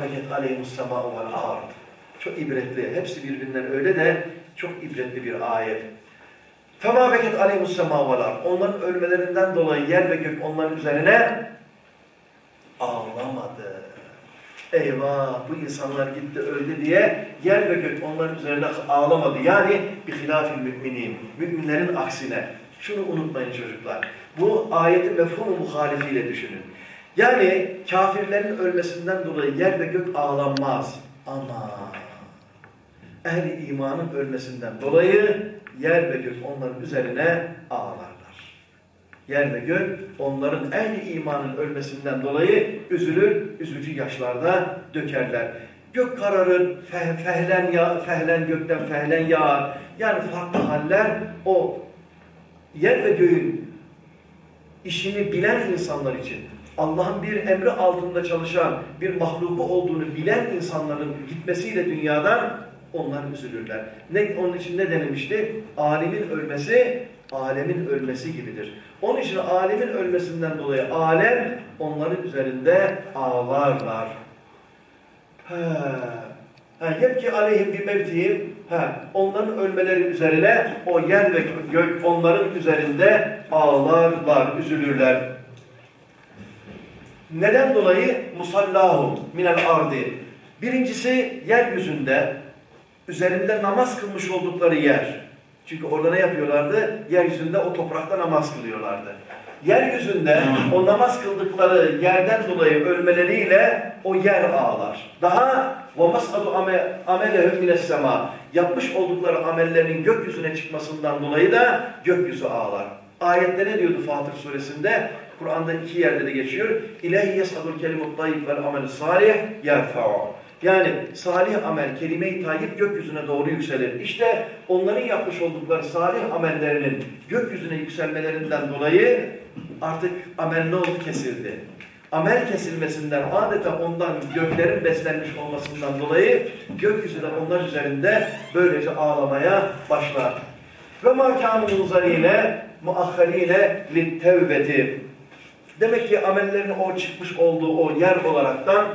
beket aleyhimus sema'u vel ard. Çok ibretli. Hepsi birbirinden öyle de çok ibretli bir ayet. Beket aleyhimus sema'u vel ard. Onların ölmelerinden dolayı yer ve gök onların üzerine ağlamadı. Eyvah bu insanlar gitti öldü diye yer ve gök onların üzerine ağlamadı. Yani bir hilafil müminin. Müminlerin aksine. Şunu unutmayın çocuklar. Bu ayeti mefhumu muhalifiyle düşünün. Yani kafirlerin ölmesinden dolayı yer ve gök ağlanmaz. Ama ehli imanın ölmesinden dolayı yer ve gök onların üzerine ağlarlar. Yer ve gök onların ehli imanın ölmesinden dolayı üzülür, üzücü yaşlarda dökerler. Gök kararır, fe, fehlen, ya, fehlen gökten fehlen yağar. Yani farklı haller o yer ve göğün işini bilen insanlar için Allah'ın bir emri altında çalışan bir mahluku olduğunu bilen insanların gitmesiyle dünyadan onlar üzülürler. Ne, onun için ne denilmişti? Alimin ölmesi, alemin ölmesi gibidir. Onun için alemin ölmesinden dolayı alem onların üzerinde ağlarlar. He. Ha, yepki aleyhim bir mevtihim. Ha, onların ölmeleri üzerine o yer ve gök onların üzerinde ağlarlar, üzülürler. Neden dolayı? Musallahu minel ardi. Birincisi yeryüzünde üzerinde namaz kılmış oldukları yer. Çünkü orada ne yapıyorlardı? Yeryüzünde o toprakta namaz kılıyorlardı. Yeryüzünde o namaz kıldıkları yerden dolayı ölmeleriyle o yer ağlar. Daha وَمَسْعَدُ عَمَلَهُمْ مِنَ السَّمَا Yapmış oldukları amellerinin gökyüzüne çıkmasından dolayı da gökyüzü ağlar. Ayette ne diyordu Fatih suresinde? Kur'an'da iki yerde de geçiyor. İlahi yes'adul kelimut tayyib vel amel salih yerfa'u. Yani salih amel, kelime-i tayyip gökyüzüne doğru yükselir. İşte onların yapmış oldukları salih amellerinin gökyüzüne yükselmelerinden dolayı artık amel ne oldu? Kesildi. Amel kesilmesinden adeta ondan göklerin beslenmiş olmasından dolayı gökyüzü de onlar üzerinde böylece ağlamaya başlar. Ve mâkânı muzarîne muahharîne littevbeti. Demek ki amellerin o çıkmış olduğu o yer olaraktan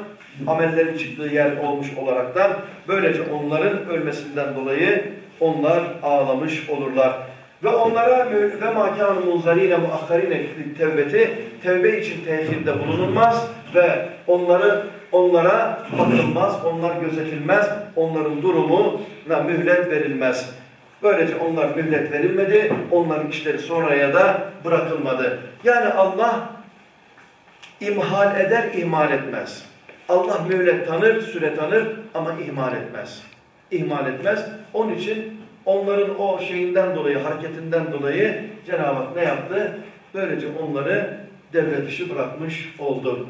amellerin çıktığı yer olmuş olaraktan böylece onların ölmesinden dolayı onlar ağlamış olurlar. Ve onlara ve makânı munzarîne muakkarîne tevbeti tevbe için tehirde bulunulmaz ve onları onlara bakılmaz, onlar gözetilmez, onların durumuna mühlet verilmez. Böylece onlar mühlet verilmedi, onların işleri sonraya da bırakılmadı. Yani Allah imhal eder, ihmal etmez. Allah mühlet tanır, süre tanır ama ihmal etmez. İhmal etmez. Onun için onların o şeyinden dolayı, hareketinden dolayı Cenab-ı Hak ne yaptı? Böylece onları devre dışı bırakmış oldu.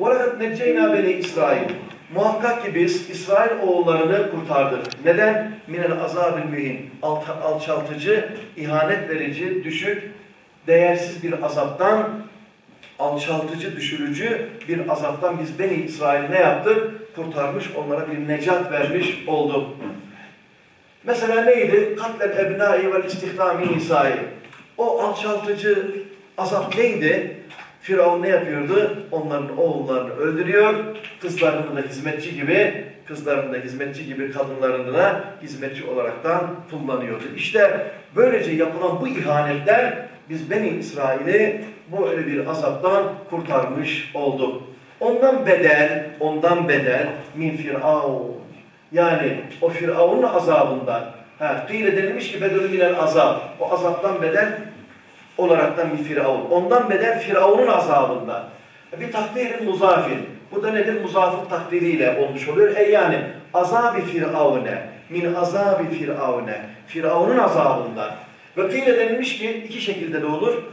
وَلَقَدْ نَجَّيْنَا beni İsrail. Muhakkak ki biz İsrail oğullarını kurtardık. Neden? Minel azabil mühin. Alçaltıcı, ihanet verici, düşük, değersiz bir azaptan alçaltıcı, düşürücü bir azaptan biz Beni İsrail ne yaptık? Kurtarmış, onlara bir necat vermiş olduk. Mesela neydi? Katlel ebnai vel istihdami nisai. O alçaltıcı azap neydi? Firavun ne yapıyordu? Onların oğullarını öldürüyor, kızlarını da hizmetçi gibi, kızlarını da hizmetçi gibi kadınlarını da hizmetçi olaraktan kullanıyordu. İşte böylece yapılan bu ihanetler biz Beni İsrail'i bu öyle bir azaptan kurtarmış olduk. Ondan bedel, ondan bedel min firavun. Yani o firavunun azabından. Ha, kıyle denilmiş ki bedelü minel azap. O azaptan bedel olaraktan bir firavun. Ondan bedel firavunun azabından. Bir takdirin muzafir. Bu da nedir? Muzafir takdiriyle olmuş oluyor. E yani azabi firavune. Min azabi firavune. Firavunun azabından. Ve kıyle denilmiş ki iki şekilde de olur.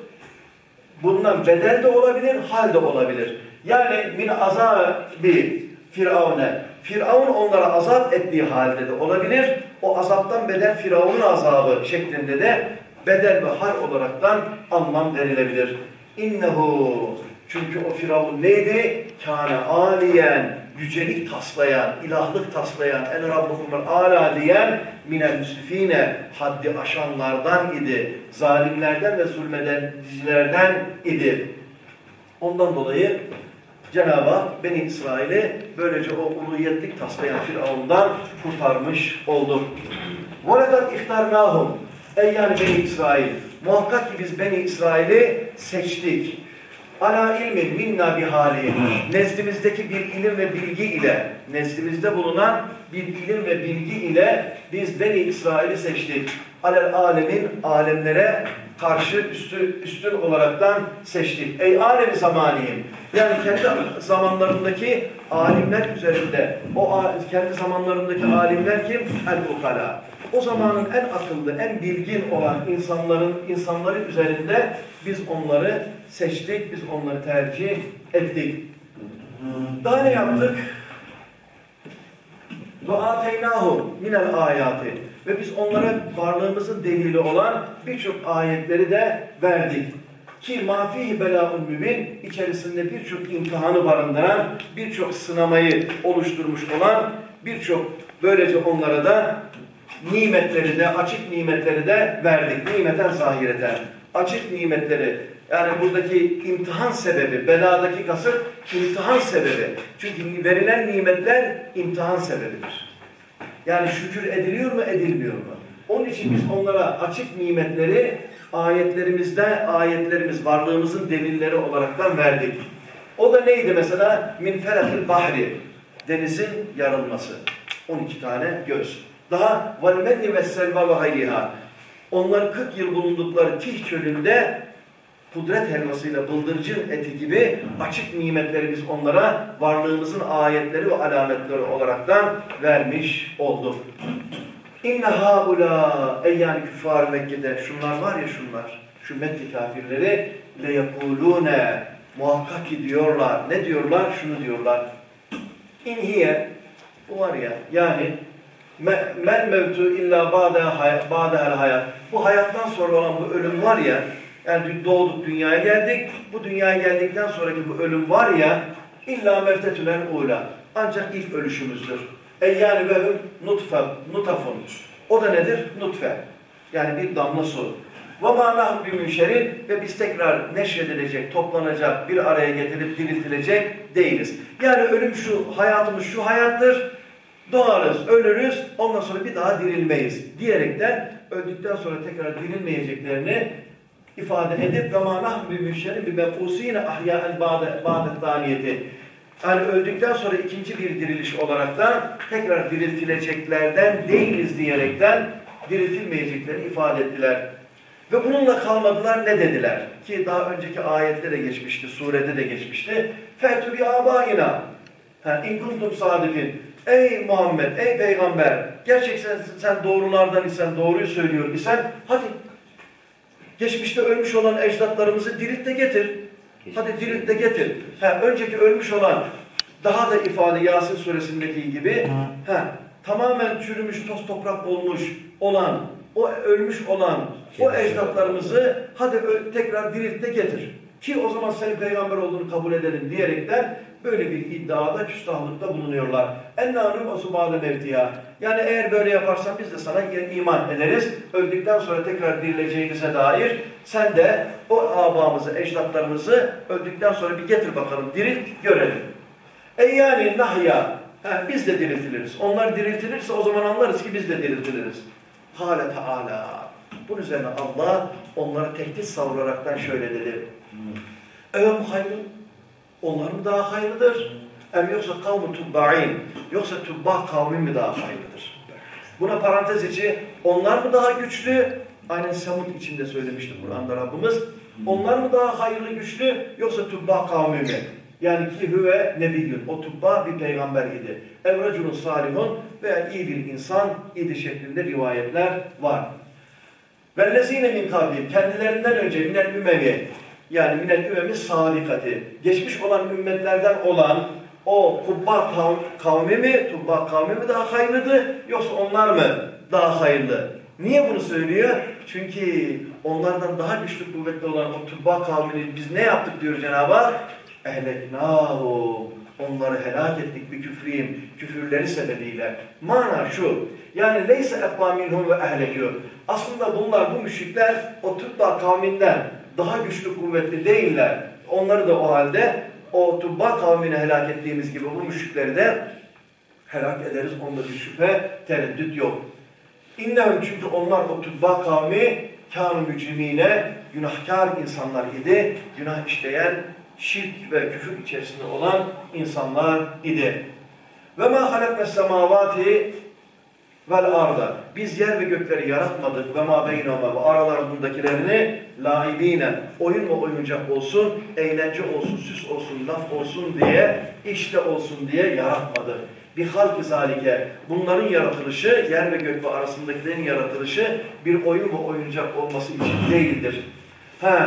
Bundan bedel de olabilir, hal de olabilir. Yani min azabi firavune. Firavun onlara azap ettiği halde de olabilir. O azaptan bedel Firavun'un azabı şeklinde de bedel ve hal olaraktan anlam verilebilir. İnnehu çünkü o Firavun neydi? Kâne aliyen, yücelik taslayan, ilahlık taslayan, en rabbukumul ala diyen minel müsrifine haddi aşanlardan idi. Zalimlerden ve zulmedencilerden idi. Ondan dolayı Cenab-ı Hak Beni İsrail'i böylece o uluyetlik taslayan Firavun'dan kurtarmış oldu. وَلَدَدْ اِخْتَرْنَاهُمْ Ey yani Beni İsrail, muhakkak ki biz Beni İsrail'i seçtik. Ala ilmin minna bihali. Nezdimizdeki bir ilim ve bilgi ile, nezdimizde bulunan bir ilim ve bilgi ile biz Beni İsrail'i seçtik. Alel alemin alemlere karşı üstü, üstün olaraktan seçtik. Ey alemi zamaniyim. Yani kendi zamanlarındaki alimler üzerinde. O kendi zamanlarındaki alimler kim? El-ukala. O zamanın en akıllı, en bilgin olan insanların insanların üzerinde biz onları seçtik, biz onları tercih ettik. Daha ne yaptık? Ve ateynahu minel ayati. Ve biz onlara varlığımızın delili olan birçok ayetleri de verdik. Ki mafihi belaun mübin içerisinde birçok imtihanı barındıran, birçok sınamayı oluşturmuş olan, birçok böylece onlara da nimetleri de, açık nimetleri de verdik. Nimeten zahireten. Açık nimetleri Yani buradaki imtihan sebebi, beladaki kasıt imtihan sebebi. Çünkü verilen nimetler imtihan sebebidir. Yani şükür ediliyor mu, edilmiyor mu? Onun için biz onlara açık nimetleri ayetlerimizde, ayetlerimiz varlığımızın delilleri olaraktan verdik. O da neydi mesela? Min felakil bahri. Denizin yarılması. 12 tane göz. Daha velmenni ve selva ve hayriha. Onlar 40 yıl bulundukları Tih çölünde kudret helvasıyla bıldırcın eti gibi açık nimetleri biz onlara varlığımızın ayetleri ve alametleri olaraktan vermiş olduk. İnne haula ey yani küffar Mekke'de şunlar var ya şunlar şu Mekke kafirleri le yekulune muhakkak ki diyorlar. Ne diyorlar? Şunu diyorlar. İnhiye bu var ya yani mel mevtu illa ba'dehel hayat. Bu hayattan sonra olan bu ölüm var ya yani doğduk dünyaya geldik. Bu dünyaya geldikten sonraki bu ölüm var ya illa meftetülen ula. Ancak ilk ölüşümüzdür. E yani ve nutfe, nutafun. O da nedir? Nutfe. Yani bir damla su. Ve manahum bir münşerin ve biz tekrar neşredilecek, toplanacak, bir araya getirilip diriltilecek değiliz. Yani ölüm şu, hayatımız şu hayattır. Doğarız, ölürüz, ondan sonra bir daha dirilmeyiz diyerekten öldükten sonra tekrar dirilmeyeceklerini ifade edip ve manah bir müşterin bir mefusine ahya'en ba'de taniyeti. Yani öldükten sonra ikinci bir diriliş olarak da tekrar diriltileceklerden değiliz diyerekten diriltilmeyeceklerini ifade ettiler. Ve bununla kalmadılar ne dediler? Ki daha önceki ayette de geçmişti, surede de geçmişti. فَاَتُ بِعَبَائِنَا اِنْ كُنْتُمْ صَادِفِينَ Ey Muhammed, ey peygamber, gerçekten sen doğrulardan isen, doğruyu söylüyor isen, hadi geçmişte ölmüş olan ecdatlarımızı dirilt de getir. Hadi dirilt de getir. Ha, önceki ölmüş olan, daha da ifade Yasin suresindeki gibi, ha, tamamen çürümüş, toz toprak olmuş olan, o ölmüş olan o ecdatlarımızı hadi tekrar dirilt de getir. Ki o zaman senin peygamber olduğunu kabul edelim diyerekten böyle bir iddiada küstahlıkta bulunuyorlar. Ennânûm asubâle mevtiya. Yani eğer böyle yaparsan biz de sana iman ederiz. Öldükten sonra tekrar dirileceğinize dair sen de o abamızı, ecdatlarımızı öldükten sonra bir getir bakalım, dirilt, görelim. E yani nahya, he, biz de diriltiliriz. Onlar diriltilirse o zaman anlarız ki biz de diriltiliriz. Hale Teala. Bunun üzerine Allah onlara tehdit savuraraktan şöyle dedi. Evem hayrın onlar mı daha hayırlıdır? Em yoksa kavmu tubba'in. Yoksa tubba kavmi mi daha hayırlıdır? Buna parantez içi onlar mı daha güçlü? Aynen Samud içinde söylemişti Kur'an'da Rabbimiz. Onlar mı daha hayırlı güçlü yoksa tubba kavmi mi? Yani ki hüve nebiyyün. O tubba bir peygamber idi. Evrecunun salihun veya iyi bir insan idi şeklinde rivayetler var. Vellezine min kablim kendilerinden önce minel ümevi yani minel ümemi sadikati. Geçmiş olan ümmetlerden olan o Kubba kavmi mi, Tubba kavmi mi daha hayırlıdı yoksa onlar mı daha hayırlı? Niye bunu söylüyor? Çünkü onlardan daha güçlü kuvvetli olan o Tubba kavmini biz ne yaptık diyor Cenab-ı Hak? Ehleknâhu. Onları helak ettik bir küfriyim, küfürleri sebebiyle. Mana şu, yani leyse ekvâ minhum ve ehlekû. Aslında bunlar, bu müşrikler o Tubba kavminden daha güçlü kuvvetli değiller. Onları da o halde o Tubba kavmini helak ettiğimiz gibi bu müşrikleri de helak ederiz. Onda bir şüphe, tereddüt yok. İnnehum çünkü onlar o Tubba kavmi kânu mücrimine günahkar insanlar idi. Günah işleyen, şirk ve küfür içerisinde olan insanlar idi. Ve ma halaknes semavati vel arda. Biz yer ve gökleri yaratmadık ve ma beynoma ve aralarındakilerini laibine, oyun mu oyuncak olsun, eğlence olsun, süs olsun, laf olsun diye, işte olsun diye yaratmadık. Bir halk zalike. Bunların yaratılışı, yer ve gök ve arasındakilerin yaratılışı bir oyun mu oyuncak olması için değildir. He,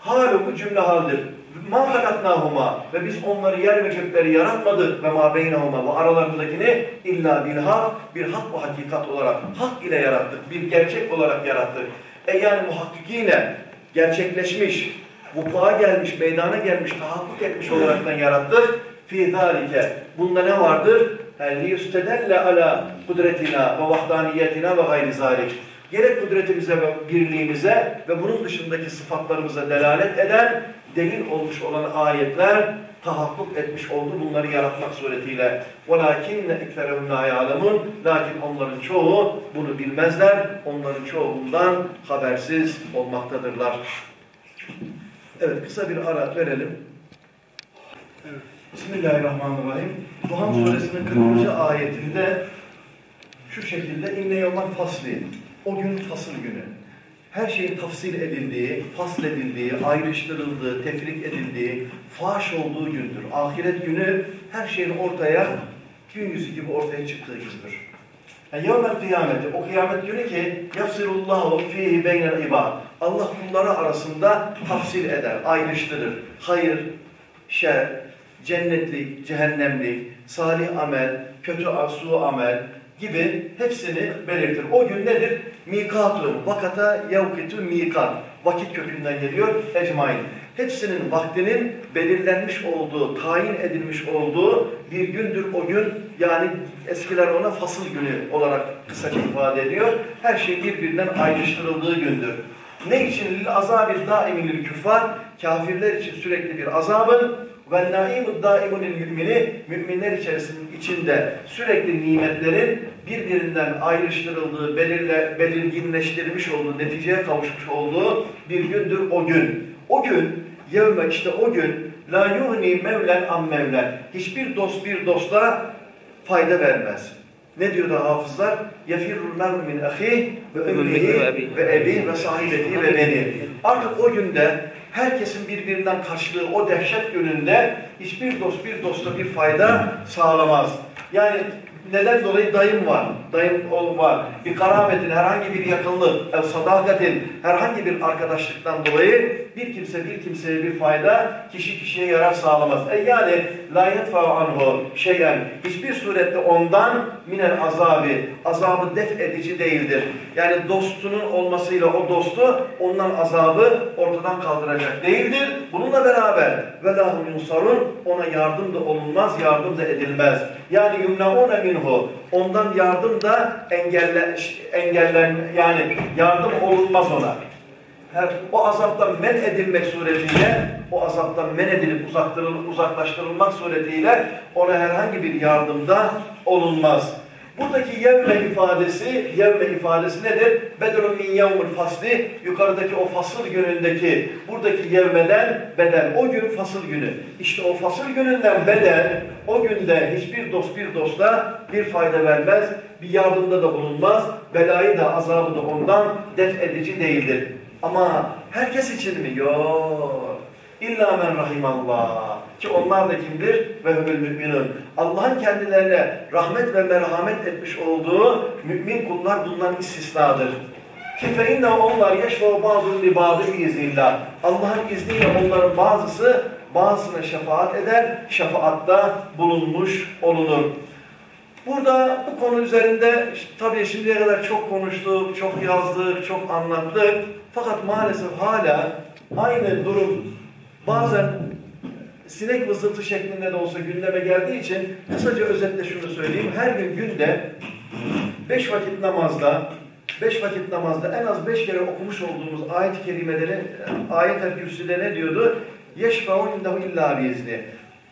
halu bu cümle haldir ma halaknahuma ve biz onları yer ve gökleri yaratmadık ve ma beynahuma ve aralarındakini illa bilhak bir hak ve hakikat olarak hak ile yarattık. Bir gerçek olarak yarattık. E yani muhakkikine gerçekleşmiş, vuku'a gelmiş, meydana gelmiş, tahakkuk etmiş olaraktan yarattık. Fi zalike. Bunda ne vardır? لِيُسْتَدَلَّ ala kudretina ve vahdaniyetina ve gayri zalik. gerek kudretimize ve birliğimize ve bunun dışındaki sıfatlarımıza delalet eden delil olmuş olan ayetler tahakkuk etmiş oldu bunları yaratmak suretiyle. وَلَاكِنَّ اِكْفَرَهُمْ لَا يَعْلَمُونَ Lakin onların çoğu bunu bilmezler. Onların çoğu bundan habersiz olmaktadırlar. Evet kısa bir ara verelim. Bismillahirrahmanirrahim. Duhan suresinin 40. ayetinde şu şekilde inne yevmen fasli. o gün fasıl günü. Her şeyin tafsil edildiği, fasledildiği, ayrıştırıldığı, tefrik edildiği, faş olduğu gündür. Ahiret günü her şeyin ortaya, gün yüzü gibi ortaya çıktığı gündür. Yani yevmel kıyameti, o kıyamet günü ki yafsirullahu fihi beynel ibad. Allah kulları arasında tafsil eder, ayrıştırır. Hayır, şer, cennetlik, cehennemlik, salih amel, kötü su amel gibi hepsini belirtir. O gün nedir? Mikatun, vakata yevkitu mikat. Vakit kökünden geliyor, ecmain. Hepsinin vaktinin belirlenmiş olduğu, tayin edilmiş olduğu bir gündür o gün. Yani eskiler ona fasıl günü olarak kısaca ifade ediyor. Her şey birbirinden ayrıştırıldığı gündür. Ne için? Azabil daimil küffar, kafirler için sürekli bir azabın, ve naimud daimunil mümini müminler içerisinde içinde sürekli nimetlerin birbirinden ayrıştırıldığı, belirle, belirginleştirilmiş olduğu, neticeye kavuşmuş olduğu bir gündür o gün. O gün, yevme işte o gün la yuhni mevlen am mevlen. Hiçbir dost bir dosta fayda vermez. Ne diyor da hafızlar? يَفِرُّ الْمَرْءُ مِنْ اَخِيهِ ve ümmihi ve ebi ve sahibeti ve beni. Artık o günde herkesin birbirinden kaçtığı o dehşet gününde hiçbir dost bir dosta bir fayda sağlamaz. Yani neden dolayı dayım var, dayım var. Bir karametin, herhangi bir yakınlık, sadakatin, herhangi bir arkadaşlıktan dolayı bir kimse bir kimseye bir fayda, kişi kişiye yarar sağlamaz. E yani la yetfa'u anhu şeyen, hiçbir surette ondan minel azabi, azabı def edici değildir. Yani dostunun olmasıyla o dostu ondan azabı ortadan kaldıracak değildir. Bununla beraber ve lahum yunsarun ona yardım da olunmaz, yardım da edilmez. Yani yumnaune minhu ondan yardım da engelle, engellen yani yardım olunmaz ona. Her, o azaptan men edilmek suretiyle, o azaptan men edilip uzaklaştırılmak suretiyle ona herhangi bir yardımda olunmaz. Buradaki yevme ifadesi, yevme ifadesi nedir? Bedrun min yevmul fasli, yukarıdaki o fasıl günündeki, buradaki yevmeden bedel, o gün fasıl günü. İşte o fasıl gününden bedel, o günde hiçbir dost bir dosta bir fayda vermez, bir yardımda da bulunmaz, belayı da azabı da ondan def edici değildir. Ama herkes için mi? Yok. İlla men rahimallah. Ki onlar da kimdir? Ve hümül müminun. Allah'ın kendilerine rahmet ve merhamet etmiş olduğu mümin kullar bundan istisnadır. Ki fe onlar yeşfe'u bazı li bazı iznillah. Allah'ın izniyle onların bazısı bazısına şefaat eder, şefaatta bulunmuş olunur. Burada bu konu üzerinde tabii şimdiye kadar çok konuştuk, çok yazdık, çok anlattık. Fakat maalesef hala aynı durum bazen sinek vızıltı şeklinde de olsa gündeme geldiği için kısaca özetle şunu söyleyeyim. Her gün günde beş vakit namazda beş vakit namazda en az beş kere okumuş olduğumuz ayet-i kerimeleri ayet-el kürsüde ne diyordu? Yeşfa'u indahu illa biizni.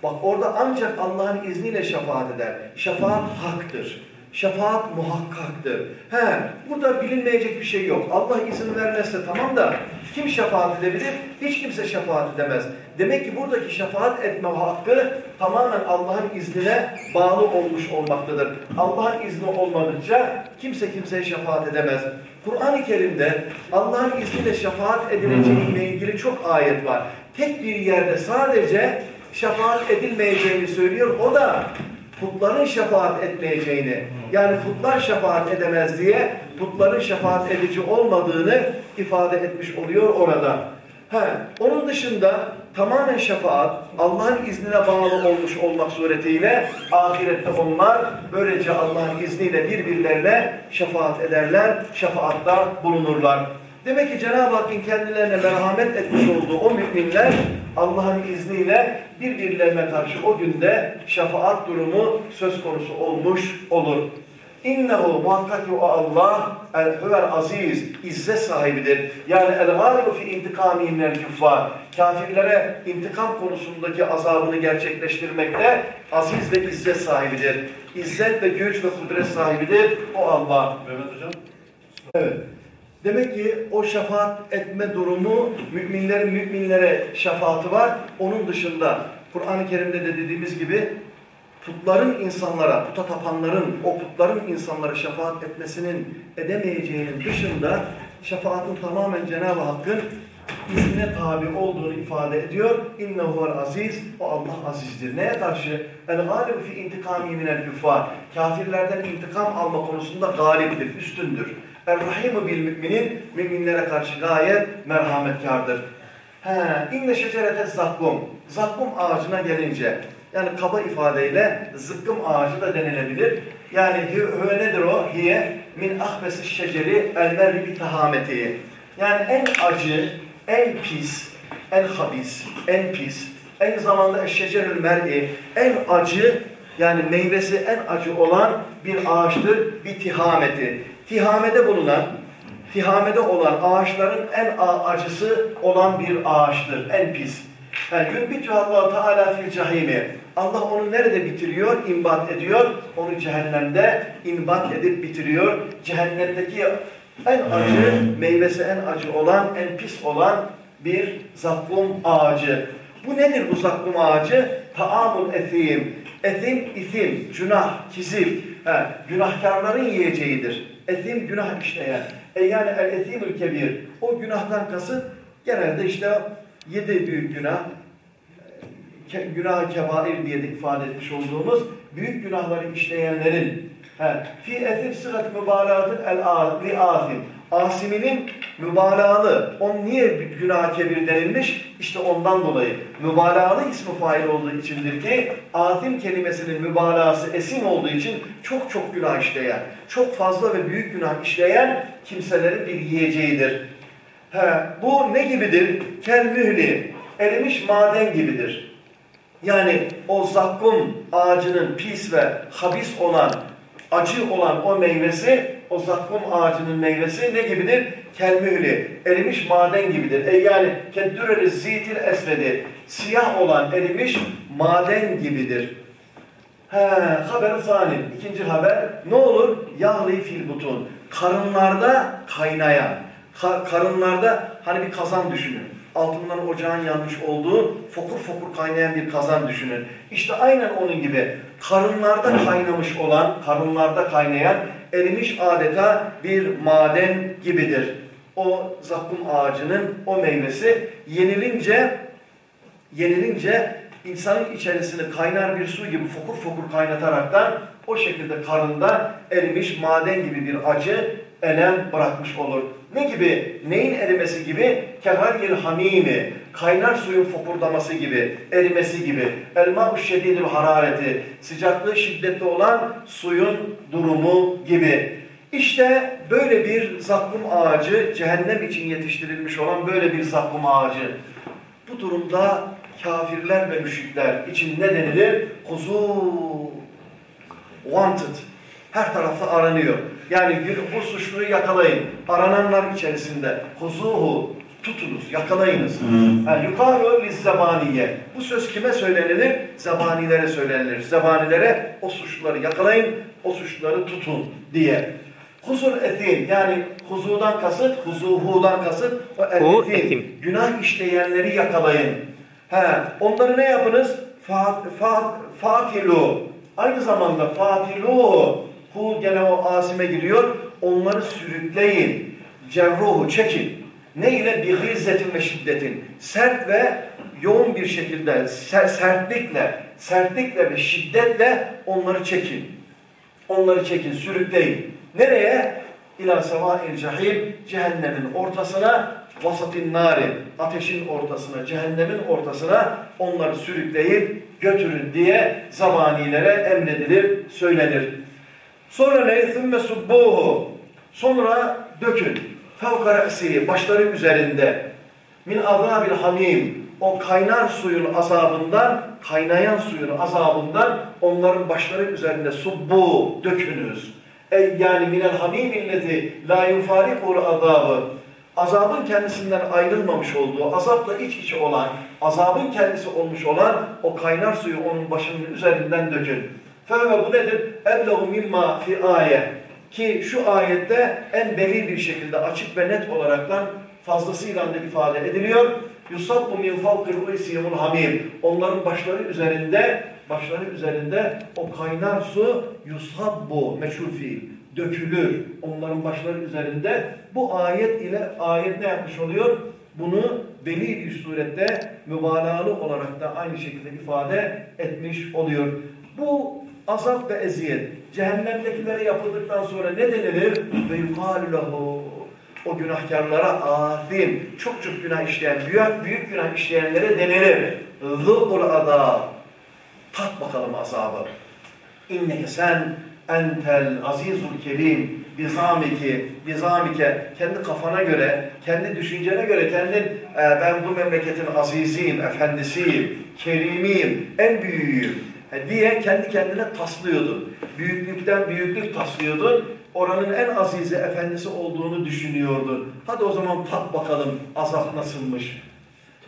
Bak orada ancak Allah'ın izniyle şefaat eder. Şefaat haktır. Şefaat muhakkaktır. He, burada bilinmeyecek bir şey yok. Allah izin vermezse tamam da kim şefaat edebilir? Hiç kimse şefaat edemez. Demek ki buradaki şefaat etme hakkı tamamen Allah'ın iznine bağlı olmuş olmaktadır. Allah'ın izni olmadıkça kimse kimseye şefaat edemez. Kur'an-ı Kerim'de Allah'ın izniyle şefaat edileceğiyle ilgili çok ayet var. Tek bir yerde sadece şefaat edilmeyeceğini söylüyor. O da putların şefaat etmeyeceğini, yani putlar şefaat edemez diye putların şefaat edici olmadığını ifade etmiş oluyor orada. He, onun dışında tamamen şefaat Allah'ın iznine bağlı olmuş olmak suretiyle ahirette onlar böylece Allah'ın izniyle birbirlerine şefaat ederler, şefaatta bulunurlar. Demek ki Cenab-ı Hakk'ın kendilerine merhamet etmiş olduğu o müminler Allah'ın izniyle birbirlerine karşı o günde şefaat durumu söz konusu olmuş olur. İnnehu muhakkak ki o Allah el huvel aziz, izzet sahibidir. Yani el galibu fi intikami minel küffar. Kafirlere intikam konusundaki azabını gerçekleştirmekte aziz ve izzet sahibidir. İzzet ve güç ve kudret sahibidir o Allah. Mehmet Hocam. Evet. Demek ki o şefaat etme durumu müminlerin müminlere şefaati var. Onun dışında Kur'an-ı Kerim'de de dediğimiz gibi putların insanlara, puta tapanların, o putların insanlara şefaat etmesinin edemeyeceğinin dışında şefaatin tamamen Cenab-ı Hakk'ın iznine tabi olduğunu ifade ediyor. İnnehuvel aziz, o Allah azizdir. Neye karşı? El galib fi intikami minel küffar. Kafirlerden intikam alma konusunda galiptir, üstündür. Er-Rahimu bil müminin, müminlere karşı gayet merhametkardır. He, inne şecerete zakkum. Zakkum ağacına gelince, yani kaba ifadeyle zıkkım ağacı da denilebilir. Yani hüve nedir o? Hiye min ahbesi şeceri el merri bi tahameti. Yani en acı, en pis, en habis, en pis, en zamanda eşşecerül mer'i, en acı yani meyvesi en acı olan bir ağaçtır. Bir tihameti. Tihamede bulunan, tihamede olan ağaçların en acısı olan bir ağaçtır. En pis. Yani yunbitu Allah Teala fil cahimi. Allah onu nerede bitiriyor? İmbat ediyor. Onu cehennemde imbat edip bitiriyor. Cehennemdeki en acı, meyvesi en acı olan, en pis olan bir zakkum ağacı. Bu nedir bu zakkum ağacı? Taamul etim. Etim, itim, günah, kizil. He, günahkarların yiyeceğidir. Etim günah işleyen. E yani el etimül kebir. O günahtan kasıt genelde işte yedi büyük günah, ke, günah kebair diye de ifade etmiş olduğumuz büyük günahları işleyenlerin he, fi etim sırat mübalağatın el li asim. Asiminin mübalağalı. On niye günah kebir denilmiş? İşte ondan dolayı. Mübalağalı ismi fail olduğu içindir ki asim kelimesinin mübalağası esim olduğu için çok çok günah işleyen, çok fazla ve büyük günah işleyen kimselerin bir yiyeceğidir. He, bu ne gibidir? Kel mühli, erimiş maden gibidir. Yani o zakkum ağacının pis ve habis olan, acı olan o meyvesi, o zakkum ağacının meyvesi ne gibidir? Kelmühli, erimiş maden gibidir. E yani keddüreli zitil esvedi, siyah olan erimiş maden gibidir. He, haber sani. İkinci haber ne olur? Yahli fil butun. Karınlarda kaynayan. Ka karınlarda hani bir kazan düşünün. Altından ocağın yanmış olduğu fokur fokur kaynayan bir kazan düşünün. İşte aynen onun gibi karınlarda kaynamış olan, karınlarda kaynayan erimiş adeta bir maden gibidir. O zakkum ağacının o meyvesi yenilince yenilince insanın içerisini kaynar bir su gibi fokur fokur kaynataraktan o şekilde karında erimiş maden gibi bir acı elem bırakmış olur. Ne gibi? Neyin erimesi gibi? Keharyil hamimi. Kaynar suyun fokurdaması gibi, erimesi gibi. Elma-u şedidül harareti. Sıcaklığı şiddetli olan suyun durumu gibi. İşte böyle bir zakkum ağacı, cehennem için yetiştirilmiş olan böyle bir zakkum ağacı. Bu durumda kafirler ve müşrikler için ne denilir? Kuzu wanted. Her tarafta aranıyor. Yani bu suçluyu yakalayın. Arananlar içerisinde. Huzuhu tutunuz, yakalayınız. Yani yukarı lizzebaniye. Bu söz kime söylenilir? Zebanilere söylenilir. Zebanilere o suçluları yakalayın, o suçluları tutun diye. Huzul etin yani huzudan kasıt, huzuhudan kasıt o el etin. Günah işleyenleri yakalayın. He, onları ne yapınız? Fat, fat, fatilu. Aynı zamanda fatilu. Hu gene o asime giriyor. Onları sürükleyin. Cerruhu çekin. Ne ile? Bir hizzetin ve şiddetin. Sert ve yoğun bir şekilde, sertlikle, sertlikle ve şiddetle onları çekin. Onları çekin, sürükleyin. Nereye? İlâ sevâil cahim, cehennemin ortasına, vasatin nari, ateşin ortasına, cehennemin ortasına onları sürükleyip götürün diye zamanilere emredilir, söylenir. Sonra ne? ثُمَّ سُبُّوهُ Sonra dökün. فَوْقَ رَأْسِهِ Başları üzerinde. Min azabil hamim. O kaynar suyun azabından, kaynayan suyun azabından onların başları üzerinde subbu dökünüz. Ey yani minel hamimillezi la yufarikul azabı. Azabın kendisinden ayrılmamış olduğu, azapla iç içe olan, azabın kendisi olmuş olan o kaynar suyu onun başının üzerinden dökün. Fevve bu nedir? Eblehu mimma fi ayet. Ki şu ayette en belli bir şekilde açık ve net olaraktan fazlasıyla da ifade ediliyor. Yusabbu min fawqi ru'isihimul hamim. Onların başları üzerinde başları üzerinde o kaynar su yusabbu meşhur fiil dökülür. Onların başları üzerinde bu ayet ile ayet ne yapmış oluyor? Bunu belli bir surette mübalağalı olarak da aynı şekilde ifade etmiş oluyor. Bu azap ve eziyet cehennemdekilere yapıldıktan sonra ne denilir? Ve yukalü lehu o günahkarlara afim, çok çok günah işleyen, büyük, büyük günah işleyenlere denilir. Zıbul azab. Tat bakalım azabı. İnneke sen entel azizul kerim bizamiki, bizamike kendi kafana göre, kendi düşüncene göre kendin e, ben bu memleketin aziziyim, efendisiyim, kerimiyim, en büyüğüyüm diye kendi kendine taslıyordun. Büyüklükten büyüklük taslıyordun. Oranın en azizi, efendisi olduğunu düşünüyordun. Hadi o zaman tat bakalım azap nasılmış.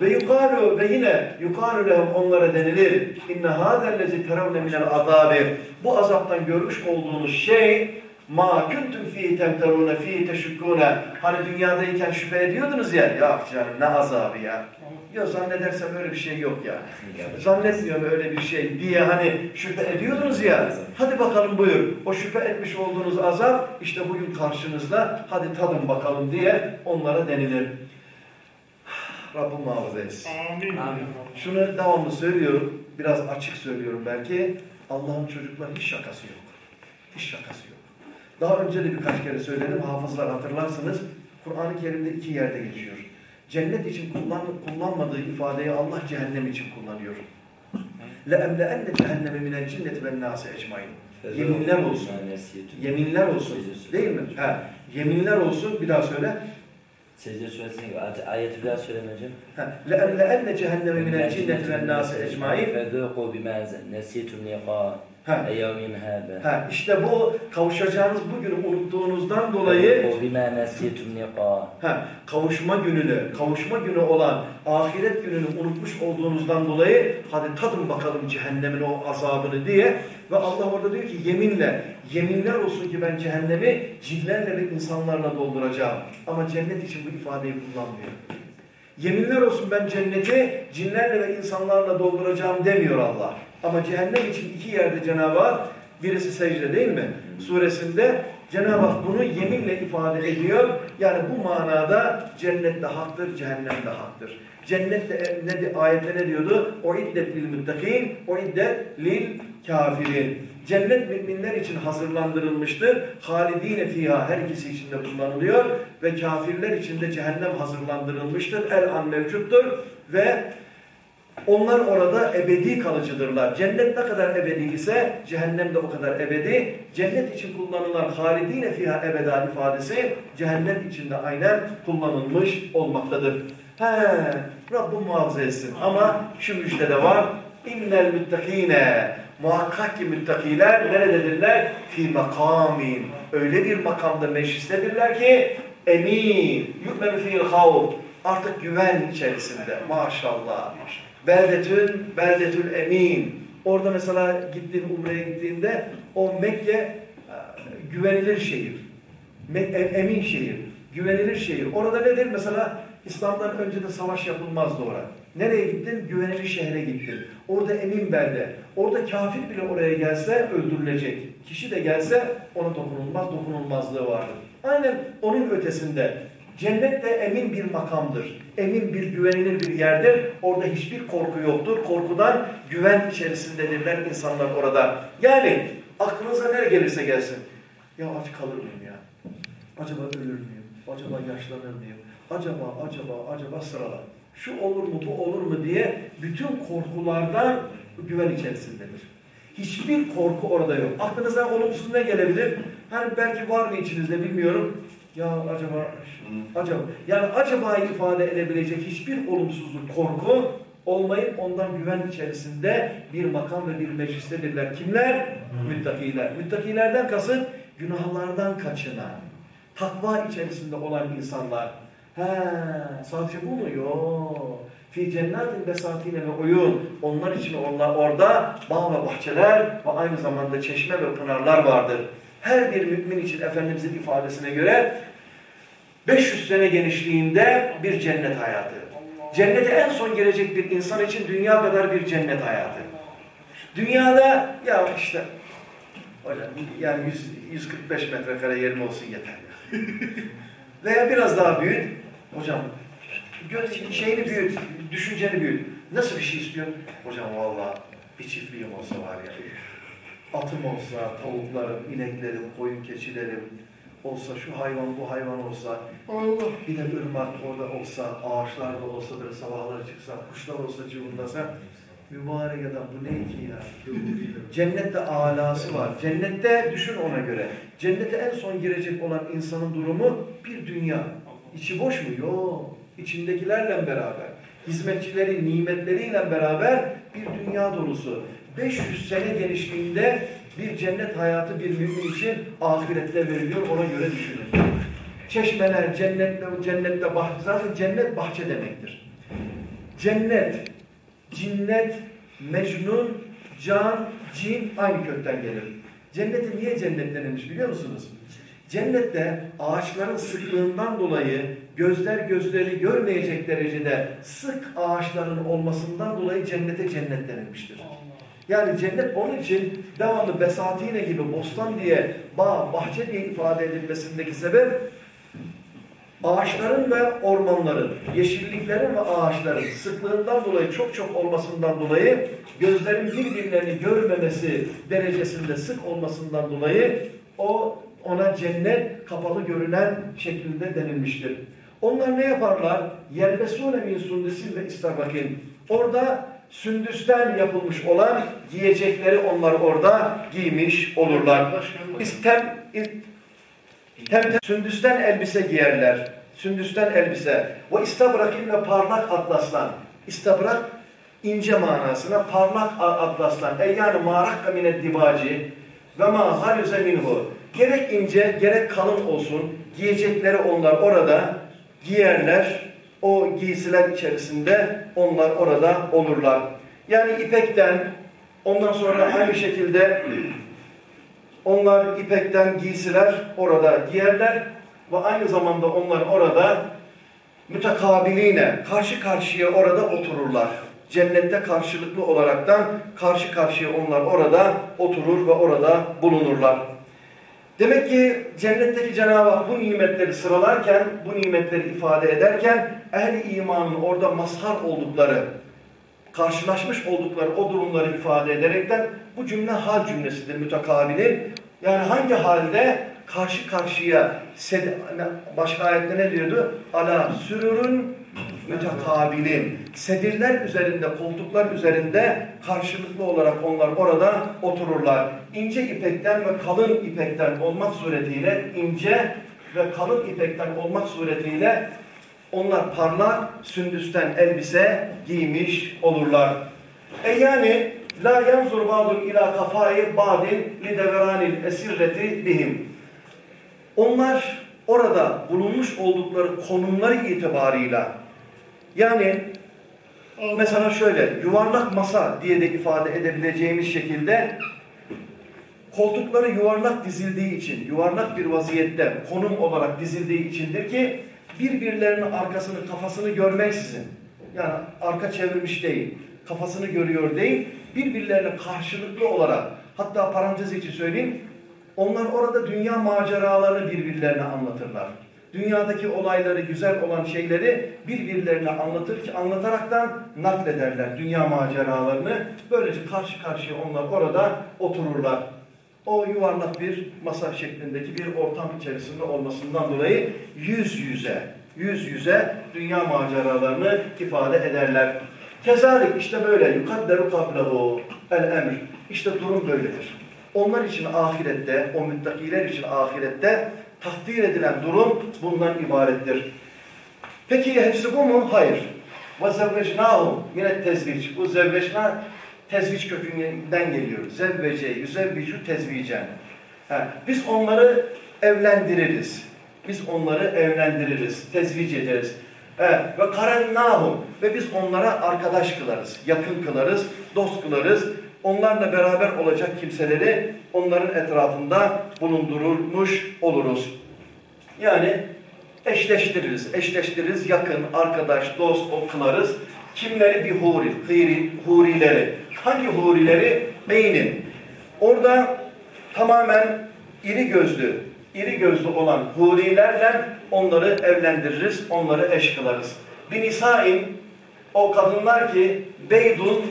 Ve yukarı ve yine yukarı onlara denilir. İnne hâzellezi teravne minel azabi. Bu azaptan görmüş olduğunuz şey ma kuntum fi temterune fi teşukkune. Hani dünyadayken şüphe ediyordunuz ya. Ya canım ne azabı ya. Ya zannedersem öyle bir şey yok ya. Zannetmiyorum öyle bir şey diye hani şüphe ediyordunuz ya. Hadi bakalım buyur. O şüphe etmiş olduğunuz azap işte bugün karşınızda. Hadi tadın bakalım diye onlara denilir. Rabbim muhafaza etsin. Amin. Amin. Şunu devamlı söylüyorum. Biraz açık söylüyorum belki. Allah'ın çocuklar hiç şakası yok. Hiç şakası yok. Daha önce de birkaç kere söyledim. Hafızlar hatırlarsınız. Kur'an-ı Kerim'de iki yerde geçiyor. Cennet için kullan, kullanmadığı ifadeyi Allah cehennem için kullanıyor. لَاَمْلَاَنَّ cehenneme minel cinneti ve nâse ecmain. Yeminler olsun. Yeminler olsun. Değil mi? Ha, yeminler olsun. Bir daha söyle. Secde suresine gibi ayeti biraz söylemeyeceğim. Ha, لَاَمْلَاَنَّ cehenneme minel cinneti ve nâse ecmain. فَذُوقُوا بِمَا نَسِيتُمْ لِقَاءَ He. Yevmin İşte bu kavuşacağınız bugünü unuttuğunuzdan dolayı o nesiyetum liqa. He. Kavuşma gününü, kavuşma günü olan ahiret gününü unutmuş olduğunuzdan dolayı hadi tadın bakalım cehennemin o azabını diye ve Allah orada diyor ki yeminle, yeminler olsun ki ben cehennemi cinlerle ve insanlarla dolduracağım. Ama cennet için bu ifadeyi kullanmıyor. Yeminler olsun ben cenneti cinlerle ve insanlarla dolduracağım demiyor Allah. Ama cehennem için iki yerde Cenab-ı Hak birisi secde değil mi? Suresinde Cenab-ı Hak bunu yeminle ifade ediyor. Yani bu manada cennet de haktır, cehennem de haktır. Cennette ne di- ayette ne diyordu? O iddet lil muttakin, o iddet lil kafirin. Cennet müminler için hazırlandırılmıştır. Halidine fiha her ikisi için de kullanılıyor ve kafirler için de cehennem hazırlandırılmıştır. El an mevcuttur ve onlar orada ebedi kalıcıdırlar. Cennet ne kadar ebedi ise cehennem de o kadar ebedi. Cennet için kullanılan halidine fiha ebeda ifadesi cehennem için de aynen kullanılmış olmaktadır. He, Rabbim muhafaza etsin. Ama şu müjde de var. İnnel müttakine. Muhakkak ki müttakiler nerededirler? Fi makamin. Öyle bir makamda meclistedirler ki emin. Yükmeni fiil havf. Artık güven içerisinde. Maşallah. Beldetün, beldetül emin. Orada mesela gittiğin Umre'ye gittiğinde o Mekke e, güvenilir şehir. E- emin şehir. Güvenilir şehir. Orada nedir? Mesela İslam'dan önce de savaş yapılmazdı orada. Nereye gittin? Güvenilir şehre gittin. Orada emin belde. Orada kafir bile oraya gelse öldürülecek. Kişi de gelse ona dokunulmaz, dokunulmazlığı vardır. Aynen onun ötesinde. Cennet de emin bir makamdır. Emin bir güvenilir bir yerdir. Orada hiçbir korku yoktur. Korkudan güven içerisindedirler insanlar orada. Yani aklınıza ne gelirse gelsin. Ya aç kalır mıyım ya? Acaba ölür müyüm? Acaba yaşlanır mıyım? Acaba, acaba, acaba sıralar. Şu olur mu, bu olur mu diye bütün korkulardan güven içerisindedir. Hiçbir korku orada yok. Aklınıza olumsuz ne gelebilir? Hani belki var mı içinizde bilmiyorum. Ya acaba, acaba. Yani acaba ifade edebilecek hiçbir olumsuzluk, korku olmayıp ondan güven içerisinde bir makam ve bir meclistedirler. Kimler? Müttakiler. Müttakilerden kasıt günahlardan kaçınan, takva içerisinde olan insanlar. He, sadece bu mu? Yok. Fi cennetin besatine ve uyun. Onlar için onlar orada bağ ve bahçeler ve aynı zamanda çeşme ve pınarlar vardır. Her bir mümin için Efendimizin ifadesine göre 500 sene genişliğinde bir cennet hayatı. Cennete en son gelecek bir insan için dünya kadar bir cennet hayatı. Dünyada ya işte hocam yani 100, 145 metrekare yerim olsun yeter ya. Veya biraz daha büyüt. Hocam şeyini büyüt, düşünceni büyüt. Nasıl bir şey istiyorsun? Hocam valla bir çiftliğim olsa var ya. Atım olsa, tavuklarım, ineklerim, koyun keçilerim olsa, şu hayvan bu hayvan olsa, Allah bir de ırmak orada olsa, ağaçlar da olsa böyle sabahları çıksa, kuşlar olsa cıvıldasa, mübarek adam bu ne ki ya? Cennette alası var. Cennette düşün ona göre. Cennete en son girecek olan insanın durumu bir dünya. İçi boş mu? Yok. İçindekilerle beraber, hizmetçileri, nimetleriyle beraber bir dünya dolusu. 500 sene genişliğinde bir cennet hayatı bir mümin için ahirette veriliyor. Ona göre düşünün. Çeşmeler, cennette, cennette bahçe. Zaten cennet bahçe demektir. Cennet, cinnet, mecnun, can, cin aynı kökten gelir. Cennete niye cennet denilmiş biliyor musunuz? Cennette ağaçların sıklığından dolayı gözler gözleri görmeyecek derecede sık ağaçların olmasından dolayı cennete cennet denilmiştir. Yani cennet onun için devamlı besatine gibi bostan diye, bağ, bahçe diye ifade edilmesindeki sebep ağaçların ve ormanların, yeşilliklerin ve ağaçların sıklığından dolayı çok çok olmasından dolayı gözlerin birbirlerini görmemesi derecesinde sık olmasından dolayı o ona cennet kapalı görünen şekilde denilmiştir. Onlar ne yaparlar? Yerbesune min sundisil ve istabakin. Orada sündüsten yapılmış olan giyecekleri onlar orada giymiş olurlar. İstem, de sündüsten elbise giyerler. Sündüsten elbise. Ve istabrakin ve parlak atlaslan. İstabrak ince manasına parlak atlaslan. Ey yani marakka mine dibaci ve ma halüze minhu. Gerek ince gerek kalın olsun giyecekleri onlar orada giyerler. O giysiler içerisinde onlar orada olurlar. Yani ipekten ondan sonra aynı şekilde onlar ipekten giysiler orada giyerler ve aynı zamanda onlar orada mütekabiliğine karşı karşıya orada otururlar. Cennette karşılıklı olaraktan karşı karşıya onlar orada oturur ve orada bulunurlar. Demek ki cennetteki Cenab-ı Hak bu nimetleri sıralarken, bu nimetleri ifade ederken ehli imanın orada mazhar oldukları, karşılaşmış oldukları o durumları ifade ederekten bu cümle hal cümlesidir mütekabilin. Yani hangi halde karşı karşıya başka ayette ne diyordu? Ala sürürün mütekabilin. Sedirler üzerinde, koltuklar üzerinde karşılıklı olarak onlar orada otururlar. İnce ipekten ve kalın ipekten olmak suretiyle ince ve kalın ipekten olmak suretiyle onlar parlak sündüsten elbise giymiş olurlar. E yani la yanzur ba'dun ila kafai ba'din li deveranil esirreti bihim. Onlar orada bulunmuş oldukları konumları itibarıyla yani mesela şöyle yuvarlak masa diye de ifade edebileceğimiz şekilde koltukları yuvarlak dizildiği için, yuvarlak bir vaziyette konum olarak dizildiği içindir ki birbirlerinin arkasını, kafasını görmeksizin yani arka çevirmiş değil, kafasını görüyor değil, birbirlerine karşılıklı olarak hatta parantez için söyleyeyim onlar orada dünya maceralarını birbirlerine anlatırlar. Dünyadaki olayları, güzel olan şeyleri birbirlerine anlatır anlataraktan naklederler dünya maceralarını. Böylece karşı karşıya onlar orada otururlar. O yuvarlak bir masa şeklindeki bir ortam içerisinde olmasından dolayı yüz yüze, yüz yüze dünya maceralarını ifade ederler. Kezalik işte böyle yukadderu kablehu el emr. İşte durum böyledir. Onlar için ahirette, o müttakiler için ahirette takdir edilen durum bundan ibarettir. Peki hepsi bu mu? Hayır. وَزَوَّجْنَاهُمْ Yine tezvic. Bu zevveçna tezviç kökünden geliyor. Zevvece, yüzevvicu tezvicen. He, biz onları evlendiririz. Biz onları evlendiririz, tezvic ederiz. He, ve karennahum ve biz onlara arkadaş kılarız, yakın kılarız, dost kılarız. Onlarla beraber olacak kimseleri onların etrafında bulundurulmuş oluruz. Yani eşleştiririz, eşleştiririz, yakın, arkadaş, dost kılarız. Kimleri? Bir huri, huri, hurileri. Hangi hurileri? Beynin. Orada tamamen iri gözlü, iri gözlü olan hurilerle onları evlendiririz, onları eş kılarız. Binisain, o kadınlar ki beydun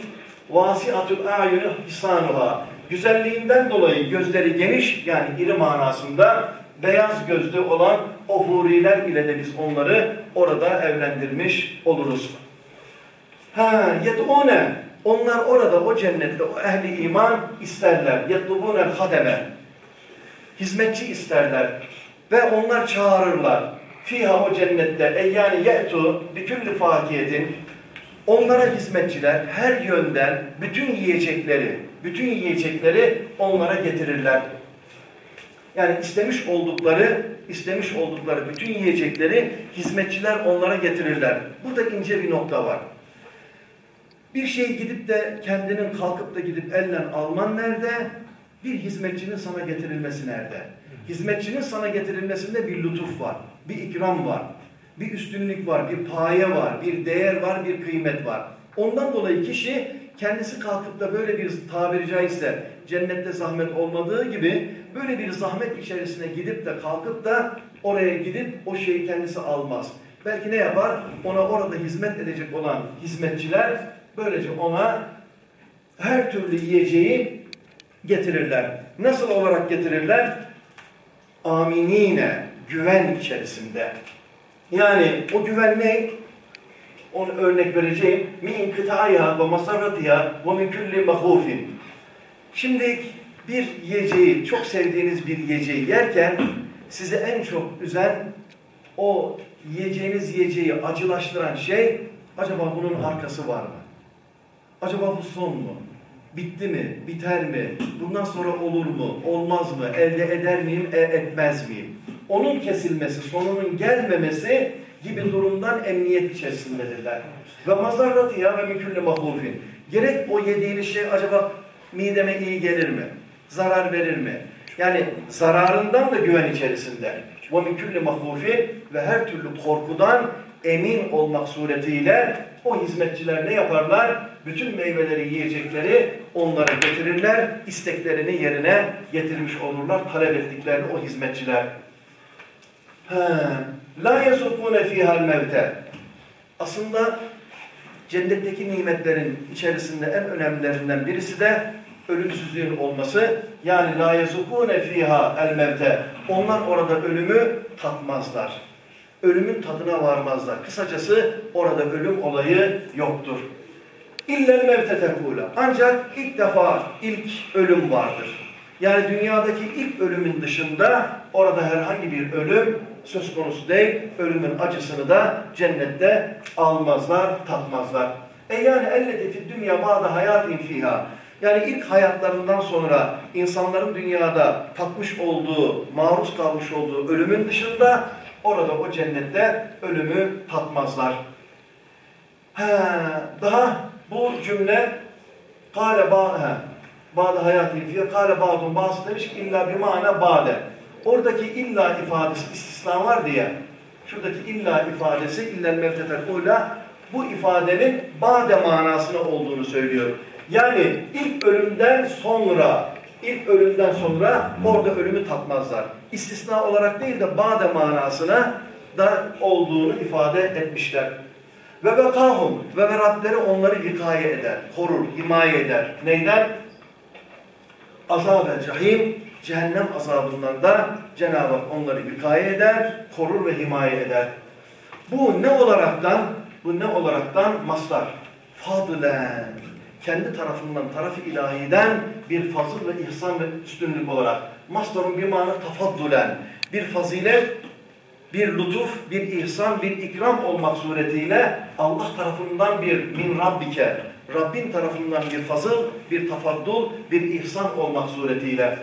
vasiatul ayunu hisanuha. Güzelliğinden dolayı gözleri geniş yani iri manasında beyaz gözlü olan o huriler ile de biz onları orada evlendirmiş oluruz. Ha, yed'une. Onlar orada o cennette o ehli iman isterler. Yetlubune hademe. Hizmetçi isterler. Ve onlar çağırırlar. Fiha o cennette eyyani ye'tu bikülli fakiyetin. Onlara hizmetçiler her yönden bütün yiyecekleri, bütün yiyecekleri onlara getirirler. Yani istemiş oldukları, istemiş oldukları bütün yiyecekleri hizmetçiler onlara getirirler. Burada ince bir nokta var. Bir şey gidip de kendinin kalkıp da gidip elle alman nerede? Bir hizmetçinin sana getirilmesi nerede? Hizmetçinin sana getirilmesinde bir lütuf var, bir ikram var, bir üstünlük var, bir paye var, bir değer var, bir kıymet var. Ondan dolayı kişi kendisi kalkıp da böyle bir tabiri caizse cennette zahmet olmadığı gibi böyle bir zahmet içerisine gidip de kalkıp da oraya gidip o şeyi kendisi almaz. Belki ne yapar? Ona orada hizmet edecek olan hizmetçiler böylece ona her türlü yiyeceği getirirler. Nasıl olarak getirirler? Aminine, güven içerisinde. Yani o güven ne? Onu örnek vereceğim. Min kıtaya ve masarratiha ve min külli mahufin. Şimdi bir yiyeceği, çok sevdiğiniz bir yiyeceği yerken sizi en çok üzen o yiyeceğiniz yiyeceği acılaştıran şey acaba bunun arkası var mı? Acaba bu son mu? Bitti mi? Biter mi? Bundan sonra olur mu? Olmaz mı? Elde eder miyim? E etmez miyim? Onun kesilmesi, sonunun gelmemesi gibi durumdan emniyet içerisindedirler. Ve mazarratiya ve mükülle mahufin. Gerek o yediğiniz şey acaba mideme iyi gelir mi? Zarar verir mi? Yani zararından da güven içerisinde. Ve mükülle mahufin ve her türlü korkudan emin olmak suretiyle o hizmetçiler ne yaparlar? Bütün meyveleri, yiyecekleri onlara getirirler, isteklerini yerine getirmiş olurlar, talep ettiklerini o hizmetçiler. La yezukune fihal mevte. Aslında cennetteki nimetlerin içerisinde en önemlilerinden birisi de ölümsüzlüğün olması. Yani la yezukune fiha el mevte. Onlar orada ölümü tatmazlar. Ölümün tadına varmazlar. Kısacası orada ölüm olayı yoktur. İllel mevte tekula. Ancak ilk defa ilk ölüm vardır. Yani dünyadaki ilk ölümün dışında orada herhangi bir ölüm söz konusu değil. Ölümün acısını da cennette almazlar, tatmazlar. E yani elleti fid dünya ba'da hayatin fiha. Yani ilk hayatlarından sonra insanların dünyada tatmış olduğu, maruz kalmış olduğu ölümün dışında orada o cennette ölümü tatmazlar. He, daha bu cümle kâle bâhe Ba'de hayatı fiye kâle ba'dun bazı demiş ki illa bir mana ba'de. Oradaki illa ifadesi istisna var diye. Şuradaki illa ifadesi illel mevtetel ula bu ifadenin ba'de manasına olduğunu söylüyor. Yani ilk ölümden sonra ilk ölümden sonra orada ölümü tatmazlar. İstisna olarak değil de ba'de manasına da olduğunu ifade etmişler. Ve bekahum ve Rableri onları vikaye eder, korur, himaye eder. Neyden? azab-ı cahim, cehennem azabından da Cenab-ı Hak onları vikaye eder, korur ve himaye eder. Bu ne olaraktan? Bu ne olaraktan? Maslar. Fadlen. Kendi tarafından, tarafı ilahiden bir fazıl ve ihsan ve üstünlük olarak. Masların bir mana tafaddulen. Bir fazilet, bir lütuf, bir ihsan, bir ikram olmak suretiyle Allah tarafından bir min rabbike, Rabbin tarafından bir fazıl, bir tafaddul, bir ihsan olmak suretiyle.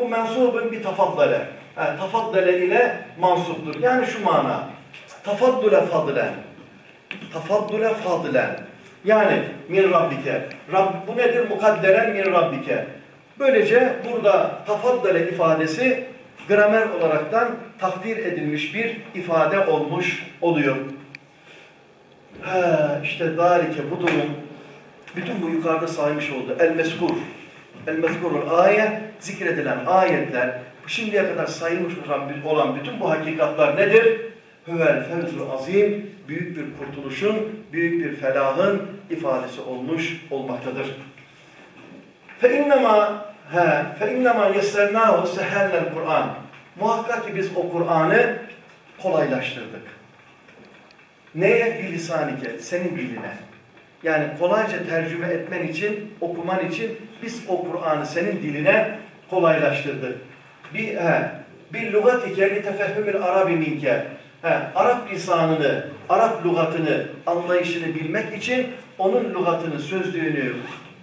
Bu mensubun bir tafaddale. Yani tafaddale ile mansuptur. Yani şu mana. Tafaddule fadlen. Tafaddule fadlen. Yani min rabbike. Rab, bu nedir? Mukadderen min rabbike. Böylece burada tafaddale ifadesi gramer olaraktan takdir edilmiş bir ifade olmuş oluyor. He, işte zalike bu durum bütün bu yukarıda saymış oldu. El-Meskur. El-Meskurul ayet zikredilen ayetler şimdiye kadar sayılmış olan bütün bu hakikatlar nedir? Hüvel fevzul azim büyük bir kurtuluşun, büyük bir felahın ifadesi olmuş olmaktadır. İnnema he innema yessernahu sehellel Kur'an. Muhakkak ki biz o Kur'an'ı kolaylaştırdık. Neye? Bilisanike, senin diline. Yani kolayca tercüme etmen için, okuman için biz o Kur'an'ı senin diline kolaylaştırdık. Bir, he, bir lügatike li tefehhümül arabi minke. He, Arap lisanını, Arap lügatını, anlayışını bilmek için onun lügatını, sözlüğünü,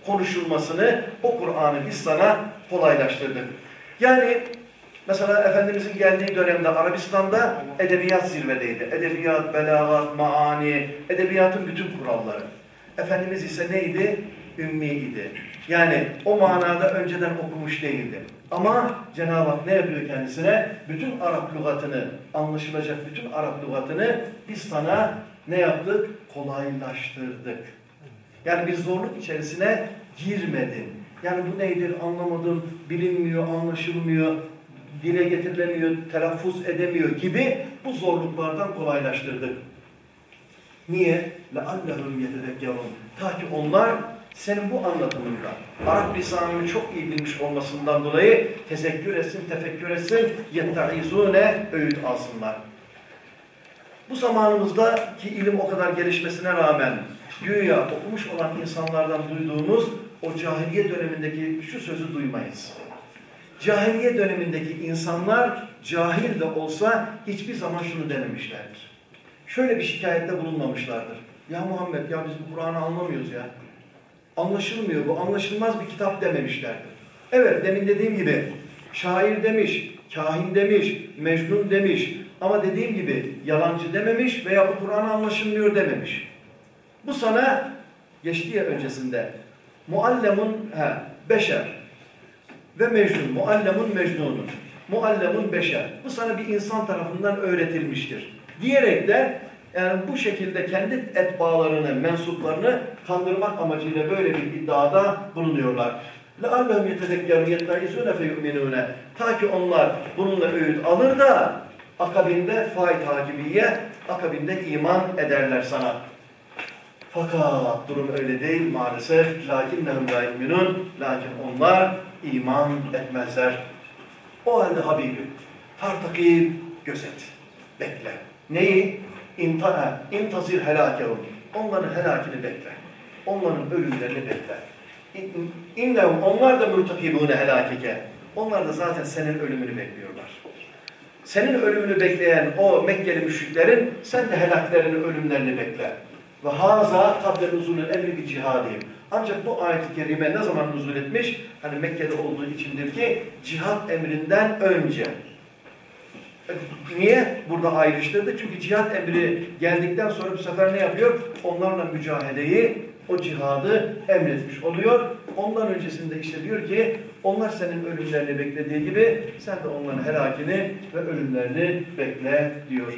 konuşulmasını o Kur'an'ı biz sana kolaylaştırdık. Yani mesela Efendimizin geldiği dönemde Arabistan'da edebiyat zirvedeydi. Edebiyat, belagat, maani, edebiyatın bütün kuralları. Efendimiz ise neydi? Ümmiydi. Yani o manada önceden okumuş değildi. Ama Cenab-ı Hak ne yapıyor kendisine? Bütün Arap lügatını, anlaşılacak bütün Arap lügatını biz sana ne yaptık? Kolaylaştırdık. Yani bir zorluk içerisine girmedin. Yani bu nedir anlamadım, bilinmiyor, anlaşılmıyor, dile getirilemiyor, telaffuz edemiyor gibi bu zorluklardan kolaylaştırdık. Niye? لَاَلَّهُمْ يَتَذَكَّرُونَ Ta ki onlar senin bu anlatımında Arap lisanını çok iyi bilmiş olmasından dolayı tezekkür etsin, tefekkür etsin, yettaizune öğüt alsınlar. Bu zamanımızdaki ilim o kadar gelişmesine rağmen güya okumuş olan insanlardan duyduğumuz o cahiliye dönemindeki şu sözü duymayız. Cahiliye dönemindeki insanlar cahil de olsa hiçbir zaman şunu denemişlerdir. Şöyle bir şikayette bulunmamışlardır. Ya Muhammed ya biz bu Kur'an'ı anlamıyoruz ya. Anlaşılmıyor bu anlaşılmaz bir kitap dememişlerdir. Evet demin dediğim gibi şair demiş, kahin demiş, mecnun demiş ama dediğim gibi yalancı dememiş veya bu Kur'an anlaşılmıyor dememiş. Bu sana geçti ya öncesinde muallemun he, beşer ve mecnun, muallemun mecnunun, muallemun beşer. Bu sana bir insan tarafından öğretilmiştir. Diyerek de yani bu şekilde kendi etbalarını, mensuplarını kandırmak amacıyla böyle bir iddiada bulunuyorlar. لَاَلَّهُمْ يَتَذَكَّرُ يَتَّعِزُونَ فَيُؤْمِنُونَ Ta ki onlar bununla öğüt alır da akabinde fay takibiye, akabinde iman ederler sana. Fakat durum öyle değil maalesef. Lakinnehum la yu'minun. Lakin onlar iman etmezler. O halde Habibim, fartakib gözet, bekle. Neyi? İnta, intazir helakehum. Onların helakini bekle. Onların ölümlerini bekle. İnnehum onlar da mürtakibune helakeke. Onlar da zaten senin ölümünü bekliyorlar. Senin ölümünü bekleyen o Mekkeli müşriklerin sen de helaklerini, ölümlerini bekle. Ve haza kable nuzulün emri bir cihadiyim. Ancak bu ayet-i kerime ne zaman nuzul etmiş? Hani Mekke'de olduğu içindir ki cihat emrinden önce. Niye burada ayrıştırdı? Çünkü cihat emri geldikten sonra bu sefer ne yapıyor? Onlarla mücahedeyi, o cihadı emretmiş oluyor. Ondan öncesinde işte diyor ki onlar senin ölümlerini beklediği gibi sen de onların helakini ve ölümlerini bekle diyor.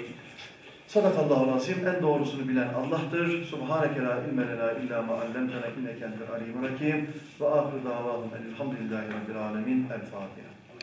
Sadakallahu azim en doğrusunu bilen Allah'tır. Subhaneke la ilme lena illa ma allamtena inneke entel alimul ve ahir davahum elhamdülillahi rabbil alamin. El Fatiha.